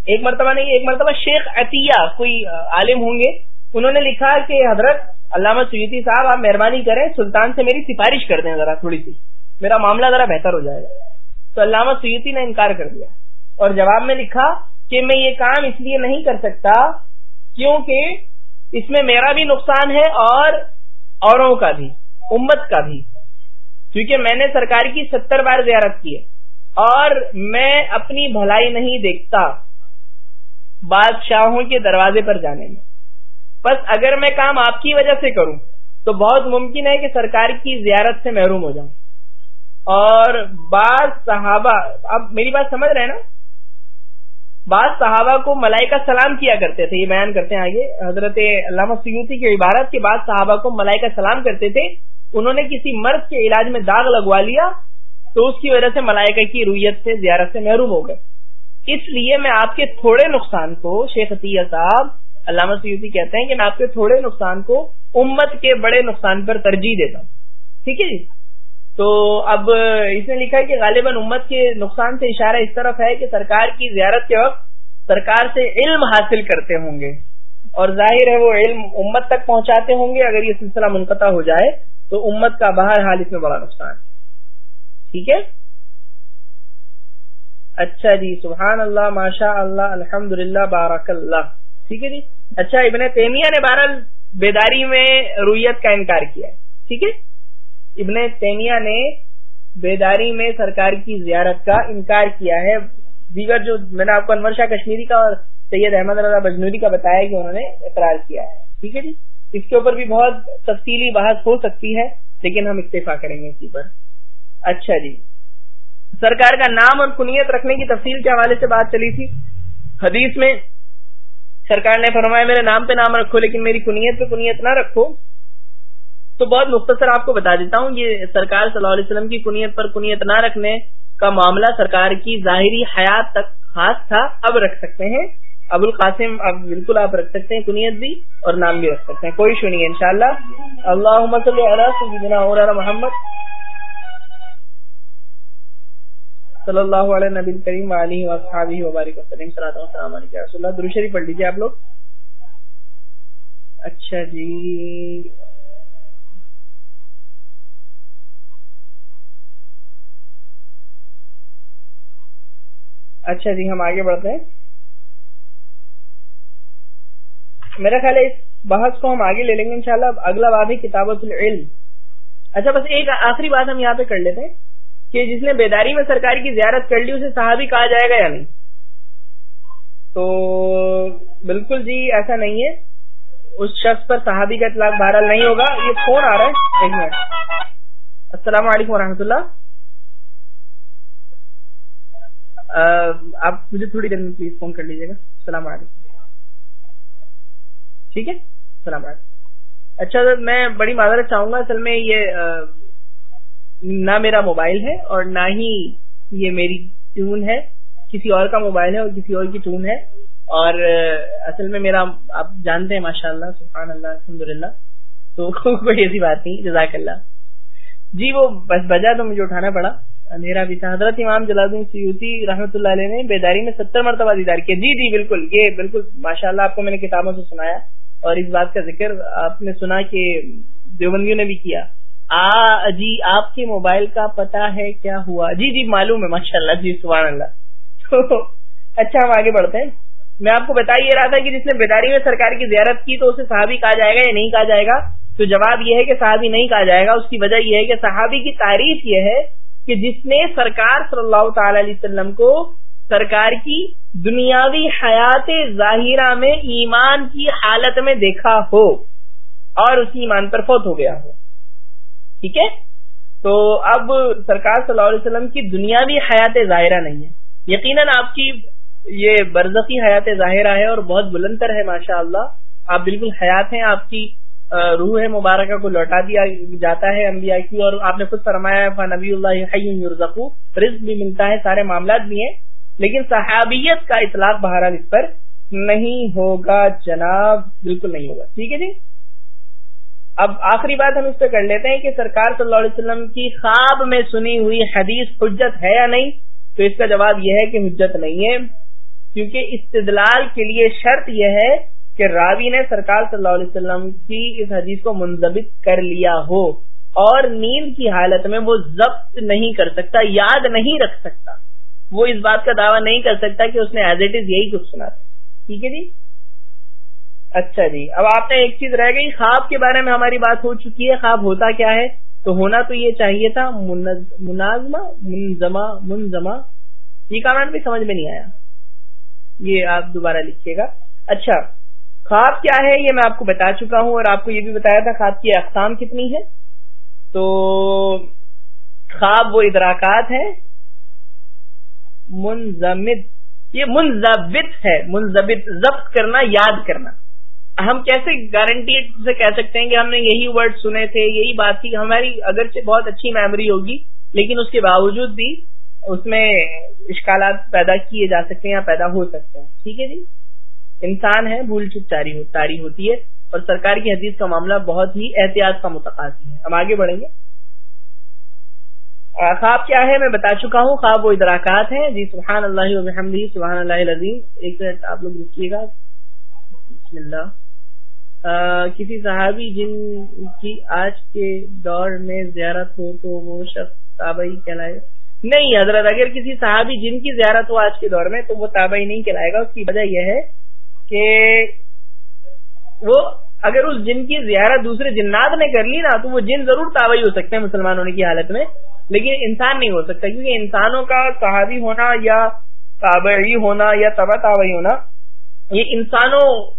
ایک مرتبہ نہیں، ایک مرتبہ شیخ عطیہ، کوئی عالم ہوں گے، انہوں نے لکھا کہ حضرت علامہ سیدی صاحب، آپ مہربانی کریں، سلطان سے میری سفارش کر دیں ذرا تھوڑی سی۔ میرا معاملہ ذرا بہتر ہو جائے گا۔ تو علامہ سیدی نے انکار کر دیا۔ اور جواب میں لکھا کہ میں یہ کام اس لیے نہیں کر سکتا کیونکہ اس میں میرا بھی نقصان ہے اور اوروں کا بھی، امت کا بھی۔ کیونکہ میں نے سرکار کی ستر بار زیارت کی ہے۔ اور میں اپنی بھلائی نہیں دیکھتا بادشاہوں کے دروازے پر جانے میں۔ بس اگر میں کام آپ کی وجہ سے کروں، تو بہت ممکن ہے کہ سرکار کی زیارت سے محروم ہو جاؤں۔ اور بعض صحابہ، اب میری بات سمجھ رہے ہیں نا؟ بعض صحابہ کو ملائکہ سلام کیا کرتے تھے، یہ بیان کرتے ہیں آگے۔ حضرت علامہ سیوتی کی عبارت کے بعد صحابہ کو ملائکہ سلام کرتے تھے۔ انہوں نے کسی مرض کے علاج میں داغ لگوا لیا تو اس کی وجہ سے ملائکہ کی رویت سے زیارت سے محروم ہو گئے۔ اس لیے میں آپ کے تھوڑے نقصان کو، شیخ عطیہ صاحب، علامہ سیوتی کہتے ہیں کہ میں آپ کے تھوڑے نقصان کو امت کے بڑے نقصان پر ترجیح دیتا ہوں۔ ٹھیک ہے جی؟ تو اب اس نے لکھا ہے کہ غالباً امت کے نقصان سے اشارہ اس طرف ہے کہ سرکار کی زیارت کے وقت سرکار سے علم حاصل کرتے ہوں گے اور ظاہر ہے وہ علم امت تک پہنچاتے ہوں گے اگر یہ سلسلہ منقطع ہو جائے تو امت کا باہر حال اس میں بڑا نقصان ٹھیک ہے؟ اچھا جی سبحان اللہ ماشاء اللہ الحمد للہ بارک اللہ ٹھیک ہے جی؟ اچھا ابن تیمیہ نے بارہ بیداری میں رویت کا انکار کیا ہے۔ ٹھیک ہے؟ ابن تیمیہ نے بیداری میں سرکار کی زیارت کا انکار کیا ہے۔ دیگر جو میں نے آپ کو انور شاہ کشمیری کا اور سید احمد رضا بجنوری کا بتایا کہ انہوں نے اقرار کیا ہے۔ ٹھیک ہے جی؟ اس کے اوپر بھی بہت تفصیلی بحث ہو سکتی ہے، لیکن ہم اکتفا کریں گے اسی پر۔ اچھا جی۔ سرکار کا نام اور کنیت رکھنے کی تفصیل کے حوالے سے بات چلی تھی۔ حدیث میں سرکار نے فرمایا، میرے نام پہ نام رکھو، لیکن میری کنیت پہ کنیت نہ رکھو۔ تو بہت مختصر آپ کو بتا دیتا ہوں، یہ سرکار صلی اللہ علیہ وسلم کی کنیت پر کنیت نہ رکھنے کا معاملہ سرکار کی ظاہری حیات تک خاص تھا، اب رکھ سکتے ہیں۔ ابو القاسم، اب بالکل آپ رکھ سکتے ہیں کنیت بھی اور نام بھی رکھ سکتے ہیں۔ کوئی ایشو نہیں ہے، انشاءاللہ۔ اللہ محمد۔ صلی اللہ علیہ نبی کریم علیہ وبارک وسلم السلام علیکم دروشری پڑھ لیجیے آپ لوگ۔ اچھا جی۔ اچھا جی ہم آگے بڑھتے ہیں۔ میرا خیال ہے اس بحث کو ہم آگے لے لیں گے انشاءاللہ۔ اگلا بات ہے کتابت العلم۔ اچھا بس ایک آخری بات ہم یہاں پہ کر لیتے ہیں کہ جس نے بیداری میں سرکار کی زیارت کر لی، اسے صحابی کہا جائے گا یا نہیں؟ تو بالکل جی ایسا نہیں ہے۔ اس شخص پر صحابی کا اطلاق بہرحال نہیں ہوگا۔ یہ فون آ رہا ہے۔ ایک منٹ۔ السلام علیکم و اللہ۔ آپ مجھے تھوڑی دیر میں پلیز فون کر لیجیے گا۔ السلام علیکم۔ ٹھیک ہے؟ السلام علیکم۔ اچھا سر، میں بڑی معذرت چاہوں گا۔ اصل میں یہ نہ میرا موبائل ہے اور نہ ہی یہ میری ٹیون ہے۔ کسی اور کا موبائل ہے اور کسی اور کی ٹون ہے۔ اور اصل میں میرا، آپ جانتے ہیں ماشاء اللہ سبحان اللہ الحمد للہ تو [laughs] کوئی ایسی بات نہیں، جزاک اللہ۔ جی وہ بس بجا تو مجھے اٹھانا پڑا۔ اندھیرا بھی تھا۔ حضرت امام جلال سیوتی رحمۃ اللہ علیہ نے بیداری میں ستر مرتبہ دیدار کیا۔ جی جی بالکل۔ یہ بالکل ماشاء اللہ آپ کو میں نے کتابوں سے سنایا۔ اور اس بات کا ذکر آپ نے سنا کہ دیوبندیوں نے بھی کیا۔ آ جی آپ کے موبائل کا پتا ہے کیا ہوا۔ جی جی معلوم ہے ماشاء اللہ جی سبحان اللہ۔ تو اچھا ہم آگے بڑھتے ہیں۔ میں آپ کو بتا یہ رہا تھا کہ جس نے بیداری میں سرکار کی زیارت کی تو اسے صحابی کہا جائے گا یا نہیں کہا جائے گا؟ تو جواب یہ ہے کہ صحابی نہیں کہا جائے گا۔ اس کی وجہ یہ ہے کہ صحابی کی تعریف یہ ہے کہ جس نے سرکار صلی اللہ تعالی علیہ وسلم کو سرکار کی دنیاوی حیات ظاہرہ میں ایمان کی حالت میں دیکھا ہو اور اسی ایمان پر فوت ہو گیا ہو۔ ٹھیک ہے؟ تو اب سرکار صلی اللہ علیہ وسلم کی دنیاوی حیات ظاہرہ نہیں ہے۔ یقیناً آپ کی یہ برزخی حیات ظاہرہ ہے اور بہت بلند تر ہے ماشاء اللہ آپ بالکل حیات ہیں، آپ کی روح مبارکہ کو لوٹا دیا، جاتا ہے انبیاء کی، اور آپ نے خود فرمایا نبی اللہ رزق بھی ملتا ہے، سارے معاملات بھی ہیں، لیکن صحابیت کا اطلاق بہرحال اس پر نہیں ہوگا، جناب، بالکل نہیں ہوگا، ٹھیک ہے جی؟ اب آخری بات ہم اس پہ کر لیتے ہیں کہ سرکار صلی اللہ علیہ وسلم کی خواب میں سنی ہوئی حدیث حجت ہے یا نہیں؟ تو اس کا جواب یہ ہے کہ حجت نہیں ہے، کیونکہ استدلال کے لیے شرط یہ ہے کہ راوی نے سرکار صلی اللہ علیہ وسلم کی اس حدیث کو منظمت کر لیا ہو اور نیند کی حالت میں وہ ضبط نہیں کر سکتا، یاد نہیں رکھ سکتا۔ وہ اس بات کا دعویٰ نہیں کر سکتا کہ اس نے ایز اٹ از یہی کچھ سنا تھا۔ ٹھیک ہے جی؟ اچھا جی۔ اب آپ نے ایک چیز رہ گئی، خواب کے بارے میں ہماری بات ہو چکی ہے۔ خواب ہوتا کیا ہے؟ تو ہونا تو یہ چاہیے تھا منازمہ، منظمہ منظمہ۔ یہ کام بھی سمجھ میں نہیں آیا۔ یہ آپ دوبارہ لکھیے گا۔ اچھا۔ خواب کیا ہے یہ میں آپ کو بتا چکا ہوں اور آپ کو یہ بھی بتایا تھا خواب کی اقسام کتنی ہے تو خواب وہ ادراکات ہیں۔ منظمد یہ منظبت ہے۔ منظبت ضبط کرنا، یاد کرنا۔ ہم کیسے گارنٹی سے کہہ سکتے ہیں کہ ہم نے یہی ورڈ سنے تھے، یہی بات تھی۔ ہماری اگرچہ بہت اچھی میموری ہوگی، لیکن اس کے باوجود بھی اس میں اشکالات پیدا کیے جا سکتے ہیں یا پیدا ہو سکتے ہیں۔ ٹھیک ہے جی؟ انسان ہے، بھول چک تاری ہوتی ہے اور سرکار کی حدیث کا معاملہ بہت ہی احتیاط کا متقاضی ہے۔ ہم آگے بڑھیں گے۔ خواب کیا ہے؟ میں بتا چکا ہوں۔ خواب وہ ادراکات ہیں۔ جی سبحان اللہ وحمدی سبحان اللہ عظیم ایک منٹ آپ لوگ رکیے گا۔ بسم اللہ۔ کسی صحابی جن کی آج کے دور میں زیارت ہو تو وہ شخص تابعی کہلائے۔ نہیں، حضرت، اگر کسی صحابی جن کی زیارت ہو آج کے دور میں تو وہ تابعی نہیں کہلائے گا۔ اس کی وجہ یہ ہے کہ وہ اگر اس جن کی زیارت دوسرے جنات نے کر لی نا، تو وہ جن ضرور تابعی ہو سکتے ہیں مسلمان ہونے کی حالت میں، لیکن انسان نہیں ہو سکتا، کیونکہ انسانوں کا صحابی ہونا یا تابعی ہونا یا تبا تابعی ہونا، یہ انسانوں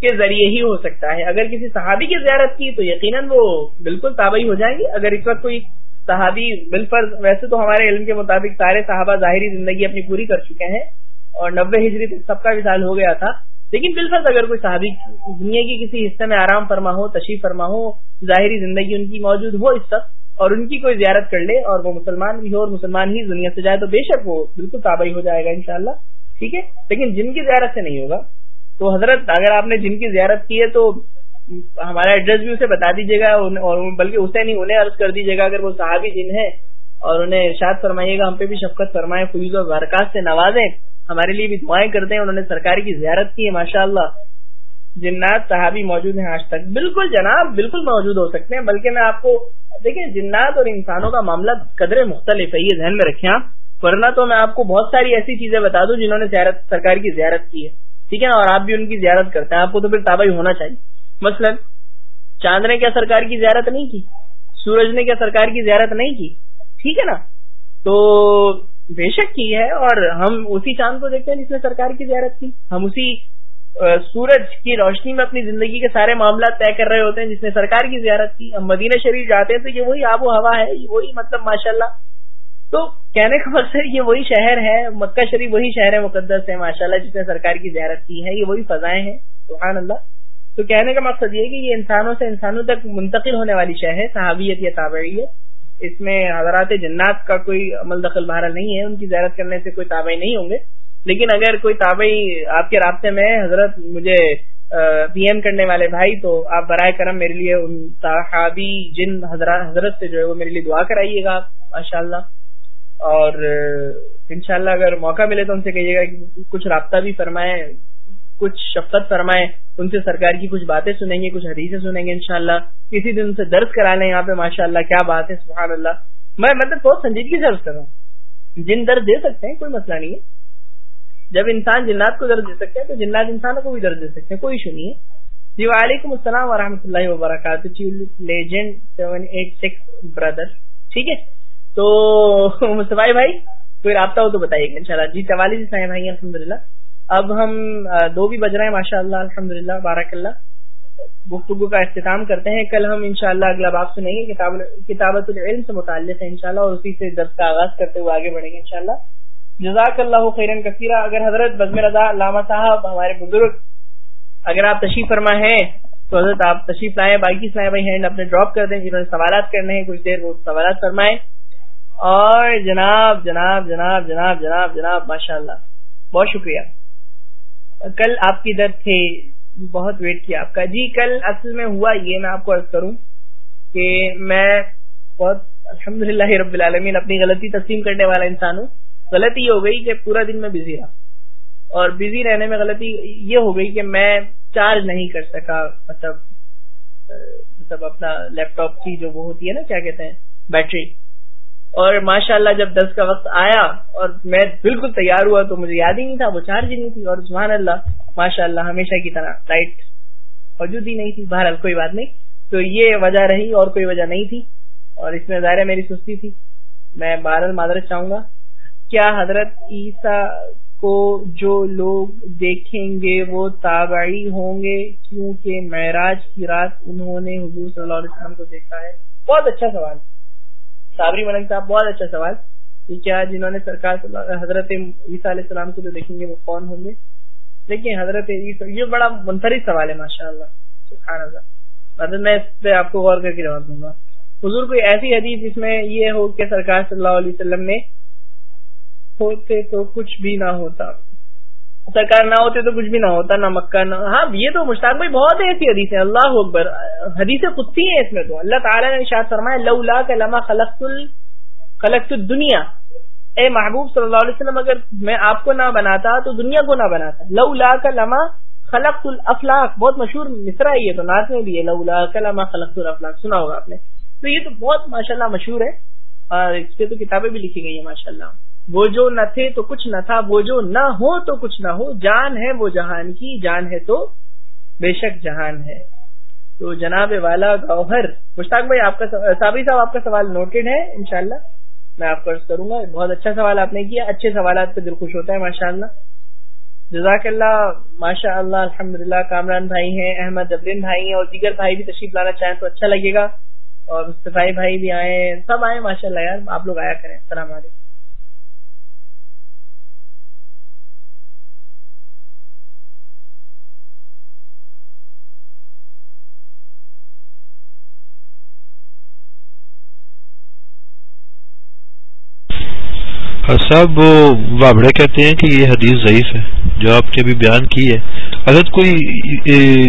کے ذریعے ہی ہو سکتا ہے۔ اگر کسی صحابی کی زیارت کی تو یقیناً وہ بالکل تابعی ہو جائیں گے۔ اگر اس وقت کوئی صحابی بالفرض، ویسے تو ہمارے علم کے مطابق سارے صحابہ ظاہری زندگی اپنی پوری کر چکے ہیں اور نبے ہجری تک سب کا مثال ہو گیا تھا۔ لیکن بالفرض اگر کوئی صحابی دنیا کے کسی حصے میں آرام فرما ہو، تشریف فرما ہو، ظاہری زندگی ان کی موجود ہو اس وقت اور ان کی کوئی زیارت کر لے اور وہ مسلمان بھی ہو اور مسلمان ہی دنیا سے جائے، تو بے شک وہ بالکل تابعی ہو جائے گا انشاءاللہ۔ ٹھیک ہے؟ لیکن جن کی زیارت سے نہیں ہوگا۔ تو حضرت اگر آپ نے جن کی زیارت کی ہے تو ہمارا ایڈریس بھی اسے بتا دیجیے گا اور بلکہ اسے نہیں، انہیں عرض کر دیجیے گا اگر وہ صحابی جن ہے اور انہیں ارشاد فرمائیے گا، ہم پہ بھی شفقت فرمائے فیوز و برکات سے نوازیں۔ ہمارے لیے بھی دعائیں کرتے ہیں انہوں نے سرکار کی زیارت کی ہے ماشاء اللہ جنات، صحابی موجود ہیں آج تک۔ بالکل جناب، بالکل موجود ہو سکتے ہیں، بلکہ میں آپ کو دیکھیں، جنات اور انسانوں کا معاملہ قدرے مختلف ہے، یہ ذہن میں رکھیں آپ۔ ورنہ تو میں آپ کو بہت ساری ایسی چیزیں بتا دوں جنہوں نے زیارت سرکار کی زیارت کی ہے۔ ٹھیک ہے نا؟ اور آپ بھی ان کی زیارت کرتے ہیں۔ آپ کو تو پھر تابعی ہونا چاہیے۔ مثلا چاند نے کیا سرکار کی زیارت نہیں کی؟ سورج نے کیا سرکار کی زیارت نہیں کی؟ ٹھیک ہے نا؟ تو بے شک کی ہے اور ہم اسی چاند کو دیکھتے ہیں جس نے سرکار کی زیارت کی۔ ہم اسی سورج کی روشنی میں اپنی زندگی کے سارے معاملات طے کر رہے ہوتے ہیں جس نے سرکار کی زیارت کی۔ ہم مدینہ شریف جاتے ہیں تو یہ وہی آب و ہوا ہے، یہ وہی مطلب ماشاء اللہ تو کہنے کا مقصد یہ وہی شہر ہے، مکہ شریف وہی شہر مقدس ہے ماشاء اللہ جس نے سرکار کی زیارت کی ہے۔ یہ وہی فضائیں ہیں، سبحان اللہ۔ تو کہنے کا مقصد یہ کہ یہ انسانوں سے انسانوں تک منتقل ہونے والی شہ ہے، صحابیت یا تابعیت اس میں حضرات جنات کا کوئی عمل دخل بہرحال نہیں ہے، ان کی زیارت کرنے سے کوئی تابعی نہیں ہوں گے۔ لیکن اگر کوئی تابعی آپ کے رابطے میں حضرت مجھے پی ایم کرنے والے بھائی، تو آپ برائے کرم میرے لیے ان صحابی جن حضرات، حضرت سے جو ہے وہ میرے لیے دعا کرائیے گا ماشاء اللہ اور انشاءاللہ اگر موقع ملے تو ان سے کہیے گا کہ کچھ رابطہ بھی فرمائے کچھ شفقت فرمائے ان سے سرکار کی کچھ باتیں سنیں گے، کچھ حدیثیں سنیں گے انشاءاللہ۔ کسی دن سے درد کرا لیں یہاں پہ ماشاء اللہ کیا بات ہے سبحان اللہ میں مطلب بہت سنجیدگی سے عرض کر رہا ہوں۔ جن درد دے سکتے ہیں، کوئی مسئلہ نہیں ہے۔ جب انسان جنات کو درد دے سکتے ہیں تو جنات انسانوں کو بھی درد دے سکتے ہیں، کوئی ایشو نہیں ہے۔ جی وعلیکم السلام ورحمۃ اللہ وبرکاتہ۔ جی، legend seven eight six brother ٹھیک ہے۔ تو، مصطفی بھائی، کوئی رابطہ ہو تو بتائیے گا ان شاء اللہ جی چوالیس بھائی الحمد للہ اب ہم دو بھی بج رہے ہیں ماشاء اللہ الحمد للہ بارک اللہ گفتگو کا اختتام کرتے ہیں۔ کل ہم، انشاءاللہ، اگلا باب سنیں گے کتابت العلم سے متعلق ہے انشاءاللہ، اور اسی سے درد کا آغاز کرتے ہوئے آگے بڑھیں گے، انشاءاللہ۔ جزاک اللہ خیرن کثیرہ۔ اگر حضرت بزم رضا علامہ صاحب، ہمارے بزرگ، اگر آپ تشریف فرما ہیں، تو حضرت آپ تشریف لائیں، باقی سنائے بھائی، ہینڈ اپنے ڈراپ کر دیں، جنہوں نے سوالات کرنے ہیں، کچھ دیر وہ سوالات فرمائیں۔ اور جناب جناب جناب جناب جناب جناب ماشاء اللہ بہت شکریہ۔ کل آپ کی تھے بہت ویٹ کیا آپ کا۔ جی کل اصل میں ہوا یہ، میں آپ کو عرض کروں کہ میں بہت الحمد للہ رب العالمین اپنی غلطی تسلیم کرنے والا انسان ہوں۔ غلطی ہو گئی کہ پورا دن میں بزی رہا۔ اور بزی رہنے میں غلطی یہ ہو گئی کہ میں چارج نہیں کر سکا مطلب مطلب اپنا لیپ ٹاپ کی جو وہ ہوتی ہے نا، کیا کہتے ہیں بیٹری اور ماشاء اللہ جب دس کا وقت آیا اور میں بالکل تیار ہوا تو مجھے یاد ہی نہیں تھا، وہ چارج ہی نہیں تھی اور سبحان اللہ ماشاء اللہ ہمیشہ کی طرح لائٹ موجود ہی نہیں تھی، بہرحال کوئی بات نہیں۔ تو یہ وجہ رہی اور کوئی وجہ نہیں تھی اور اس میں ظاہر میری سستی تھی۔ میں بہرحال معذرت چاہوں گا۔ کیا حضرت عیسیٰ کو جو لوگ دیکھیں گے وہ تابعی ہوں گے؟ کیونکہ معراج کی رات انہوں نے حضور صلی اللہ علیہ وسلم کو دیکھا ہے۔ بہت اچھا سوال۔ صابری ملنگ صاحب، بہت اچھا سوال۔ کہ کیا جنہوں نے سرکار حضرت عیسیٰ علیہ السلام کو جو دیکھیں گے وہ کون ہوں گے؟ لیکن حضرت عیسیٰ یہ بڑا منفرد سوال ہے ماشاء اللہ سبحان اللہ۔ مطلب میں اس پہ آپ کو غور کر کے جواب دوں گا۔ حضور، کوئی ایسی حدیث جس میں یہ ہو کہ سرکار صلی اللہ علیہ وسلم میں ہوتے تو کچھ بھی نہ ہوتا۔ سرکار نہ ہوتے تو کچھ بھی نہ ہوتا، نہ مکہ، نہ ہاں یہ تو مشتاق بھائی بہت ایسی حدیث ہے اللہ اکبر، حدیث خودسی ہیں اس میں تو۔ اللہ تعالیٰ نے شاید فرمایا، لولا کا لما خلق خلق دنیا اے محبوب صلی اللہ علیہ وسلم، اگر میں آپ کو نہ بناتا تو دنیا کو نہ بناتا۔ لولا کا لما خلق الافلاق، بہت مشہور مصرا ہے یہ تو، نعت میں بھی ہے، لولا کا لما خلق الافلاق، سنا ہوگا آپ نے۔ تو یہ تو بہت ماشاء اللہ مشہور ہے، اور اس پہ تو کتابیں بھی لکھی گئی ہیں ماشاء اللہ وہ جو نہ تھے تو کچھ نہ تھا، وہ جو نہ ہو تو کچھ نہ ہو۔ جان ہے وہ جہان کی، جان ہے تو بے شک جہان ہے۔ تو جناب والا گوہر، مشتاق بھائی، آپ کا صابری صاحب، آپ کا سوال نوٹڈ ہے، انشاءاللہ میں آپ کو عرض کروں گا۔ بہت اچھا سوال آپ نے کیا، اچھے سوالات پہ دل خوش ہوتا ہے ماشاء اللہ جزاک اللہ ماشاء اللہ الحمد للہ کامران بھائی ہیں، احمد جبرین بھائی ہیں، اور دیگر بھائی بھی تشریف لانا چاہیں تو اچھا لگے گا۔ اور مصطفی بھائی بھی آئے سب آئے ماشاء اللہ یار، آپ لوگ آیا کریں۔ السلام علیکم۔ صاحب وہ وابڑے کہتے ہیں کہ یہ حدیث ضعیف ہے، جو آپ نے ابھی بیان کی ہے۔ حضرت کوئی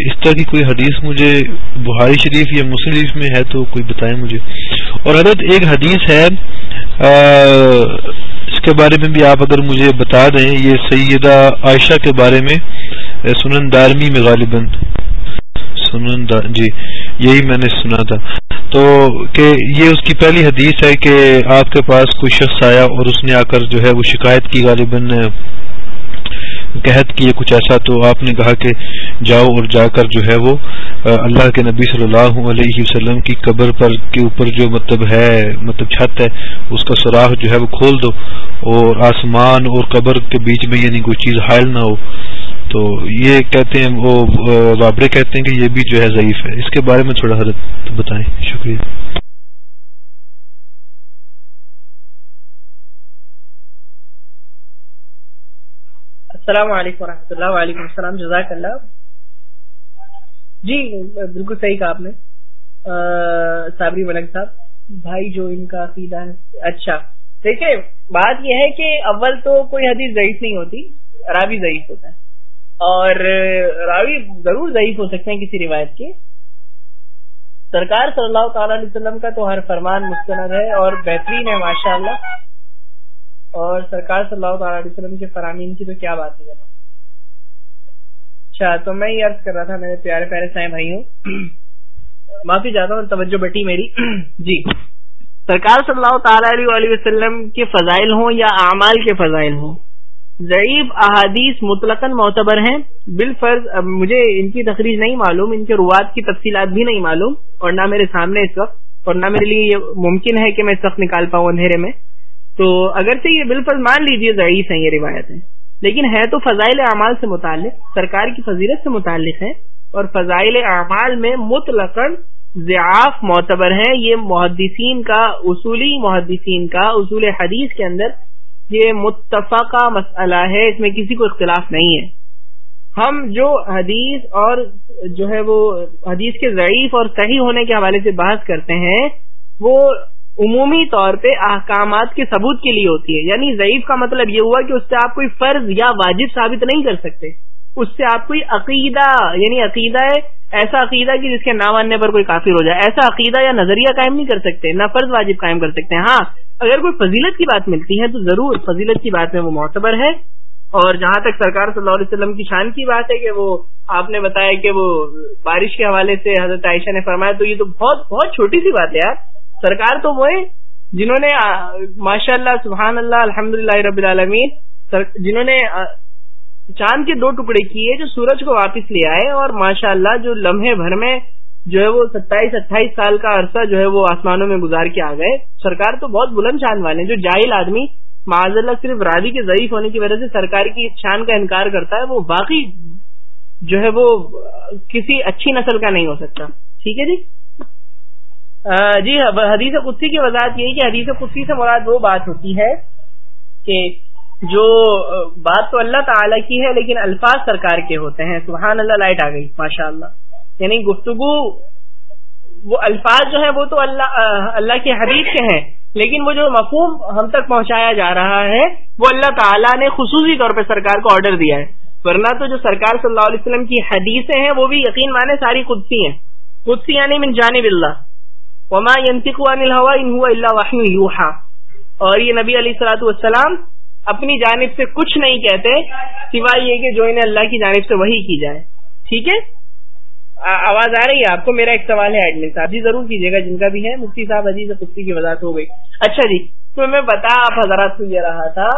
اس طرح کی کوئی حدیث مجھے بہاری شریف یا مسلم شریف میں ہے تو کوئی بتائیں مجھے۔ اور حضرت ایک حدیث ہے اس کے بارے میں بھی آپ اگر مجھے بتا دیں، یہ سیدہ عائشہ کے بارے میں سنن دارمی میں غالباً۔ سنن جی یہی میں نے سنا تھا۔ تو کہ یہ اس کی پہلی حدیث ہے کہ آپ کے پاس کوئی شخص آیا اور اس نے آ کر جو ہے وہ شکایت کی، غالباً قحط کی کچھ ایسا، تو آپ نے کہا کہ جاؤ اور جا کر جو ہے وہ اللہ کے نبی صلی اللہ علیہ وسلم کی قبر پر کے اوپر جو مطلب ہے مطلب چھت ہے، اس کا سوراخ جو ہے وہ کھول دو اور آسمان اور قبر کے بیچ میں یعنی کوئی چیز حائل نہ ہو۔ تو یہ کہتے ہیں، وہ بابرے کہتے ہیں کہ یہ بھی جو ہے ضعیف ہے۔ اس کے بارے میں تھوڑا حضرت بتائیں۔ شکریہ۔ السلام علیکم و اللہ وعلیکم السلام، جزاک اللہ۔ جی بالکل صحیح کہا آپ نے۔ صابری ملک صاحب، بھائی جو ان کا عقیدہ ہے۔ اچھا دیکھیں، بات یہ ہے کہ اول تو کوئی حدیث ضعیف نہیں ہوتی رابی ضعیف ہوتا ہے۔ اور راوی ضرور ضعیف ہو سکتے ہیں کسی روایت کے۔ سرکار صلی اللہ تعالی علیہ وسلم کا تو ہر فرمان مستند ہے اور بہترین ہے ماشاء اللہ اور سرکار صلی اللہ تعالی علیہ وسلم کے فرامین کی تو کیا بات ہے اچھا تو میں یہ عرض کر رہا تھا، میرے پیارے پیارے سائیں بھائی ہوں معافی چاہتا ہوں، توجہ بٹی میری۔ جی۔ سرکار صلی اللہ تعالی علیہ وسلم کے فضائل ہوں یا اعمال کے فضائل ہوں؟ ضعیف احادیث مطلق معتبر ہیں۔ بالفرض مجھے ان کی تخریج نہیں معلوم، ان کے روات کی تفصیلات بھی نہیں معلوم، اور نہ میرے سامنے اس وقت، اور نہ میرے لیے یہ ممکن ہے کہ میں اس وقت نکال پاؤں اندھیرے میں۔ تو اگرچہ یہ بالفرض مان لیجیے ضعیف ہیں یہ روایتیں، لیکن ہے تو فضائل اعمال سے متعلق، سرکار کی فضیلت سے متعلق ہے اور فضائل اعمال میں مطلق ضعاف معتبر ہیں۔ یہ محدثین کا اصولی، محدثین کا اصول حدیث کے اندر یہ متفقہ مسئلہ ہے، اس میں کسی کو اختلاف نہیں ہے۔ ہم جو حدیث اور جو ہے وہ حدیث کے ضعیف اور صحیح ہونے کے حوالے سے بحث کرتے ہیں، وہ عمومی طور پہ احکامات کے ثبوت کے لیے ہوتی ہے۔ یعنی ضعیف کا مطلب یہ ہوا کہ اس سے آپ کوئی فرض یا واجب ثابت نہیں کر سکتے۔ اس سے آپ کوئی عقیدہ یعنی عقیدہ ہے، ایسا عقیدہ کہ جس کے نام آنے پر کوئی کافر ہو جائے۔ ایسا عقیدہ یا نظریہ قائم نہیں کر سکتے، نہ فرض واجب قائم کر سکتے ہیں۔ ہاں اگر کوئی فضیلت کی بات ملتی ہے تو ضرور فضیلت کی بات میں وہ معتبر ہے۔ اور جہاں تک سرکار صلی اللہ علیہ وسلم کی شان کی بات ہے کہ وہ آپ نے بتایا کہ وہ بارش کے حوالے سے حضرت عائشہ نے فرمایا، تو یہ تو بہت بہت چھوٹی سی بات ہے یار۔ سرکار تو وہ جنہوں نے ماشاء اللہ سبحان اللہ الحمد رب العالمین جنہوں نے چاند کے دو ٹکڑے کیے جو سورج کو واپس لے آئے اور ماشاء اللہ جو لمحے بھر میں جو ہے وہ ستائیس، اٹھائیس سال کا عرصہ جو ہے وہ آسمانوں میں گزار کے آ گئے۔ سرکار تو بہت بلند چاند والے ہیں، جو جاہل آدمی معذ اللہ صرف راضی کے ضعیف ہونے کی وجہ سے سرکار کی شان کا انکار کرتا ہے، وہ باقی جو ہے وہ کسی اچھی نسل کا نہیں ہو سکتا۔ ٹھیک ہے جی؟ جی حدیث قدسی کی وضاحت یہی کہ حدیث قدسی سے مراد وہ بات ہوتی ہے کہ جو بات تو اللہ تعالی کی ہے لیکن الفاظ سرکار کے ہوتے ہیں۔ سبحان اللہ، لائٹ آ گئی ماشاء اللہ یعنی گفتگو، وہ الفاظ جو ہے وہ تو اللہ اللہ کے حدیث کے ہیں، لیکن وہ جو مفہوم ہم تک پہنچایا جا رہا ہے، وہ اللہ تعالیٰ نے خصوصی طور پہ سرکار کو آرڈر دیا ہے۔ ورنہ تو جو سرکار صلی اللہ علیہ وسلم کی حدیثیں ہیں، وہ بھی یقین مانے ساری قدسی ہیں۔ قدسی یعنی من جانب اللہ۔ وما ينطق عن الهوى ان هو الا وحي يوحى۔ اور یہ نبی علیہ الصلوۃ والسلام اپنی جانب سے کچھ نہیں کہتے، سوائے یہ کہ جو انہیں اللہ کی جانب سے وہی کی جائے۔ ٹھیک ہے؟ آواز آ رہی ہے؟ آپ کو میرا ایک سوال ہے ایڈمن صاحب جی ضرور کیجیے گا، جن کا بھی ہے، مفتی صاحب حدیث قدسی کی وضاحت ہو گئی۔ اچھا جی تو میں بتا آپ حضرات کو یہ رہا تھا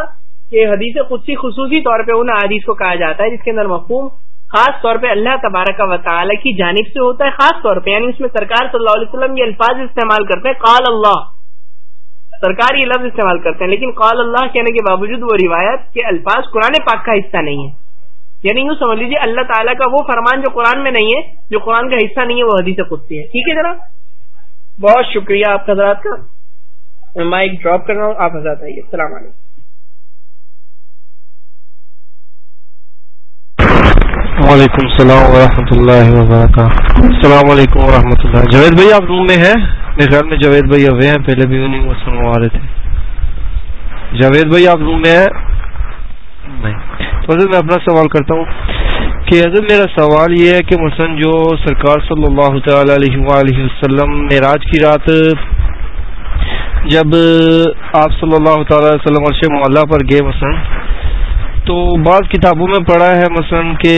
کہ حدیث قدسی خصوصی طور پہ ان حدیث کو کہا جاتا ہے جس کے اندر مفہوم خاص طور پہ اللہ تبارک و تعالی کی جانب سے ہوتا ہے، خاص طور پہ یعنی اس میں سرکار صلی اللہ علیہ وسلم یہ الفاظ استعمال کرتے ہیں، قال اللہ۔ سرکار یہ لفظ استعمال کرتے ہیں، لیکن قال اللہ کہنے کے باوجود وہ روایت کے الفاظ قرآن پاک کا حصہ نہیں ہے۔ یعنی یوں سمجھ لیجیے اللہ تعالیٰ کا وہ فرمان جو قرآن میں نہیں ہے، جو قرآن کا حصہ نہیں ہے، وہ حدیث قدسی ہے۔ ٹھیک ہے ذرا بہت شکریہ آپ حضرات کا۔ مائک ڈراپ کر رہا ہوں، آپ حضرات آئیے۔ السلام علیکم۔ وعلیکم السلام ورحمۃ اللہ وبرکاتہ۔ السلام علیکم ورحمۃ اللہ۔ جاوید بھائی، آپ روم میں ہیں؟ میرے خیال میں جاوید بھائی ابھی ہیں، پہلے بھی نہیں وہ سنوا رہے تھے۔ جاوید بھائی، آپ روم میں ہیں؟ نہیں۔ تو حضرت میں اپنا سوال کرتا ہوں کہ حضرت میرا سوال یہ ہے کہ مثلاً جو سرکار صلی اللہ تعالی علیہ وآلہ وسلم معراج کی رات جب آپ صلی اللہ تعالی وسلم عرش معلّہ پر گئے مثلاً، تو بعض کتابوں میں پڑھا ہے مثلا کہ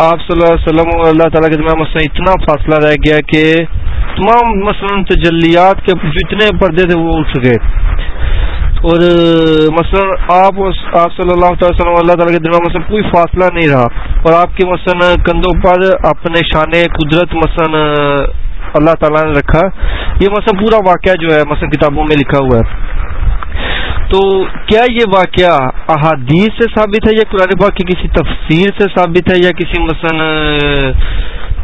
آپ صلی اللہ علیہ وسلم اور اللہ تعالیٰ کے درمیان مثلا اتنا فاصلہ رہ گیا کہ تمام مثلا تجلیات کے جتنے پردے تھے وہ اٹھ گئے اور، مثلا آپ آپ صلی اللہ تعالی وسلم اللہ تعالیٰ کے درمیان مثلا کوئی فاصلہ نہیں رہا اور آپ کے مثلا کندھوں پر اپنے شان قدرت مثلا اللہ تعالیٰ نے رکھا، یہ مثلا پورا واقعہ جو ہے مثلا کتابوں میں لکھا ہوا ہے۔ تو کیا یہ واقعہ احادیث سے ثابت ہے یا قرآن پاک کی کسی تفسیر سے ثابت ہے یا کسی مثلا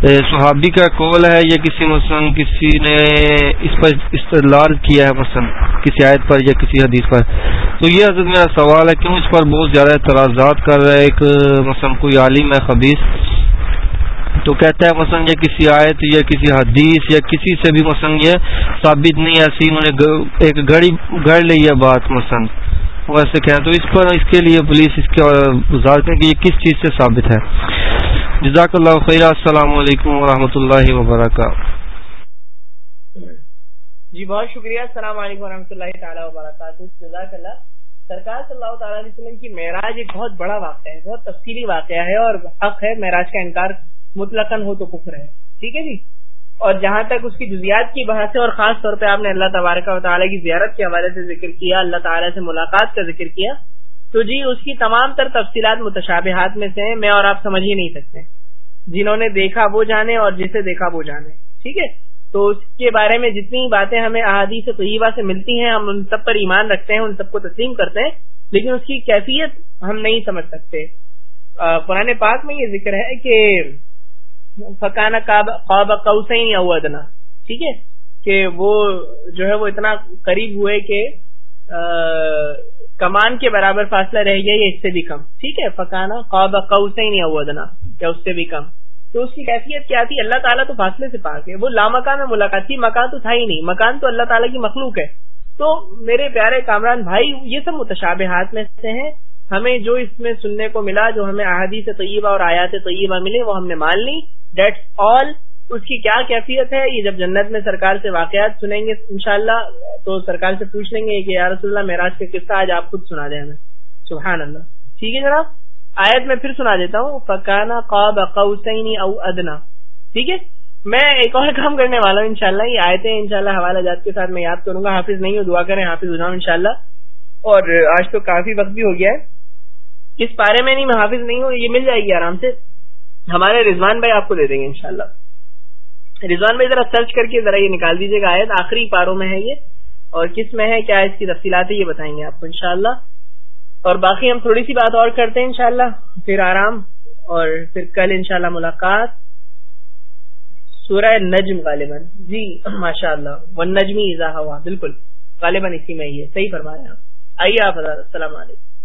صحابی کا قول ہے، یا کسی مثلا کسی نے اس پر استدلال کیا ہے، مثلا کسی آیت پر یا کسی حدیث پر۔ تو یہ حضرت میرا سوال ہے، کیوں اس پر بہت زیادہ اعتراضات کر رہا ہے ایک، مثلا کوئی عالم ہے، خبیص؟ تو کہتا ہے، مثلا یہ کسی آیت یا کسی حدیث یا کسی سے بھی مثلا یہ ثابت نہیں ایسی انہوں نے ایک گڑی، گڑ لی ہے بات، مثلا۔ ویسے کہیں، تو اس پر اس کے لیے پولیس اس کے وزارت کہ یہ کس چیز سے ثابت ہے؟ جزاک اللہ خیر السلام علیکم ورحمۃ اللہ وبرکاتہ۔ جی بہت شکریہ، السلام علیکم و اللہ تعالیٰ وبرکاتہ۔ جزاک اللہ۔ سرکار صلی اللہ تعالیٰ علیہ وسلم کی معراج ایک بہت بڑا واقعہ ہے، بہت تفصیلی واقعہ ہے اور حق ہے، معراج کا انکار مطلق ہو تو کفر ہے۔ ٹھیک ہے جی؟ اور جہاں تک اس کی جزیات کی بحث ہے، اور خاص طور پہ آپ نے اللہ تبارک و تعالیٰ کی زیارت کے حوالے سے ذکر کیا، اللہ تعالیٰ سے ملاقات کا ذکر کیا تو جی اس کی تمام تر تفصیلات متشابہات میں سے ہیں، میں اور آپ سمجھ ہی نہیں سکتے۔ جنہوں نے دیکھا وہ جانے اور جسے دیکھا وہ جانے۔ ٹھیک ہے؟ تو اس کے بارے میں جتنی باتیں ہمیں احادیث طیبہ سے ملتی ہیں، ہم ان سب پر ایمان رکھتے ہیں، ان سب کو تسلیم کرتے ہیں، لیکن اس کی کیفیت ہم نہیں سمجھ سکتے۔ قرآن پاک میں یہ ذکر ہے کہ فکانہ خواب قوسین ادنا ٹھیک ہے؟ کہ وہ جو ہے وہ اتنا قریب ہوئے کہ کمان کے برابر فاصلہ رہ گیا یا اس سے بھی کم۔ ٹھیک ہے، فکانا خواب سے ہی نہیں اودنا یا اس سے بھی کم۔ تو اس کی کیفیت کیا تھی؟ اللہ تعالیٰ تو فاصلے سے پاک ہے۔ وہ لامکان میں ملاقات تھی مکان تو تھا ہی نہیں۔ مکان تو اللہ تعالیٰ کی مخلوق ہے۔ تو میرے پیارے کامران بھائی، یہ سب متشابہات میں سے ہیں۔ ہمیں جو اس میں سننے کو ملا، جو ہمیں احادیث طیبہ اور آیات طیبہ ملے، وہ ہم نے مان لی۔ دیٹس آل اس کی کیا کیفیت ہے؟ یہ جب جنت میں سرکار سے واقعات سنیں گے انشاءاللہ، تو سرکار سے پوچھ لیں گے کہ یا رسول اللہ، معراج کا قصہ آج آپ خود سنا دیں ہمیں۔ سبحان اللہ۔ ٹھیک ہے جناب؟ آیت میں پھر سنا دیتا ہوں۔ فکانا قاب قوسین او ادنا ٹھیک ہے؟ میں ایک اور کام کرنے والا ہوں انشاءاللہ۔ یہ آیتیں انشاءاللہ حوالہ جات کے ساتھ میں یاد کروں گا۔ حافظ نہیں ہوں دعا کریں، حافظ ہو جاؤں انشاءاللہ۔ اور آج تو کافی وقت بھی ہو گیا ہے۔ اس پارے میں نہیں، میں حافظ نہیں ہوں، یہ مل جائے گی آرام سے۔ ہمارے رضوان بھائی آپ کو دے دیں گے انشاءاللہ۔ رضوان بھائی ذرا سرچ کر کے ذرا یہ نکال دیجیے گا آیت، آخری پاروں میں ہے یہ۔ اور کس میں ہے، کیا اس کی تفصیلات ہے یہ بتائیں گے آپ کو انشاءاللہ۔ اور باقی ہم تھوڑی سی بات اور کرتے ہیں انشاءاللہ، پھر آرام۔ اور پھر کل انشاءاللہ ملاقات۔ سورہ نجم غالباً۔ جی ماشاء اللہ وہ نجمی اضافہ ہوا، بالکل۔ غالباً اسی میں ہی ہے، صحیح فرمایا۔ آئیے آپ، السلام علیکم۔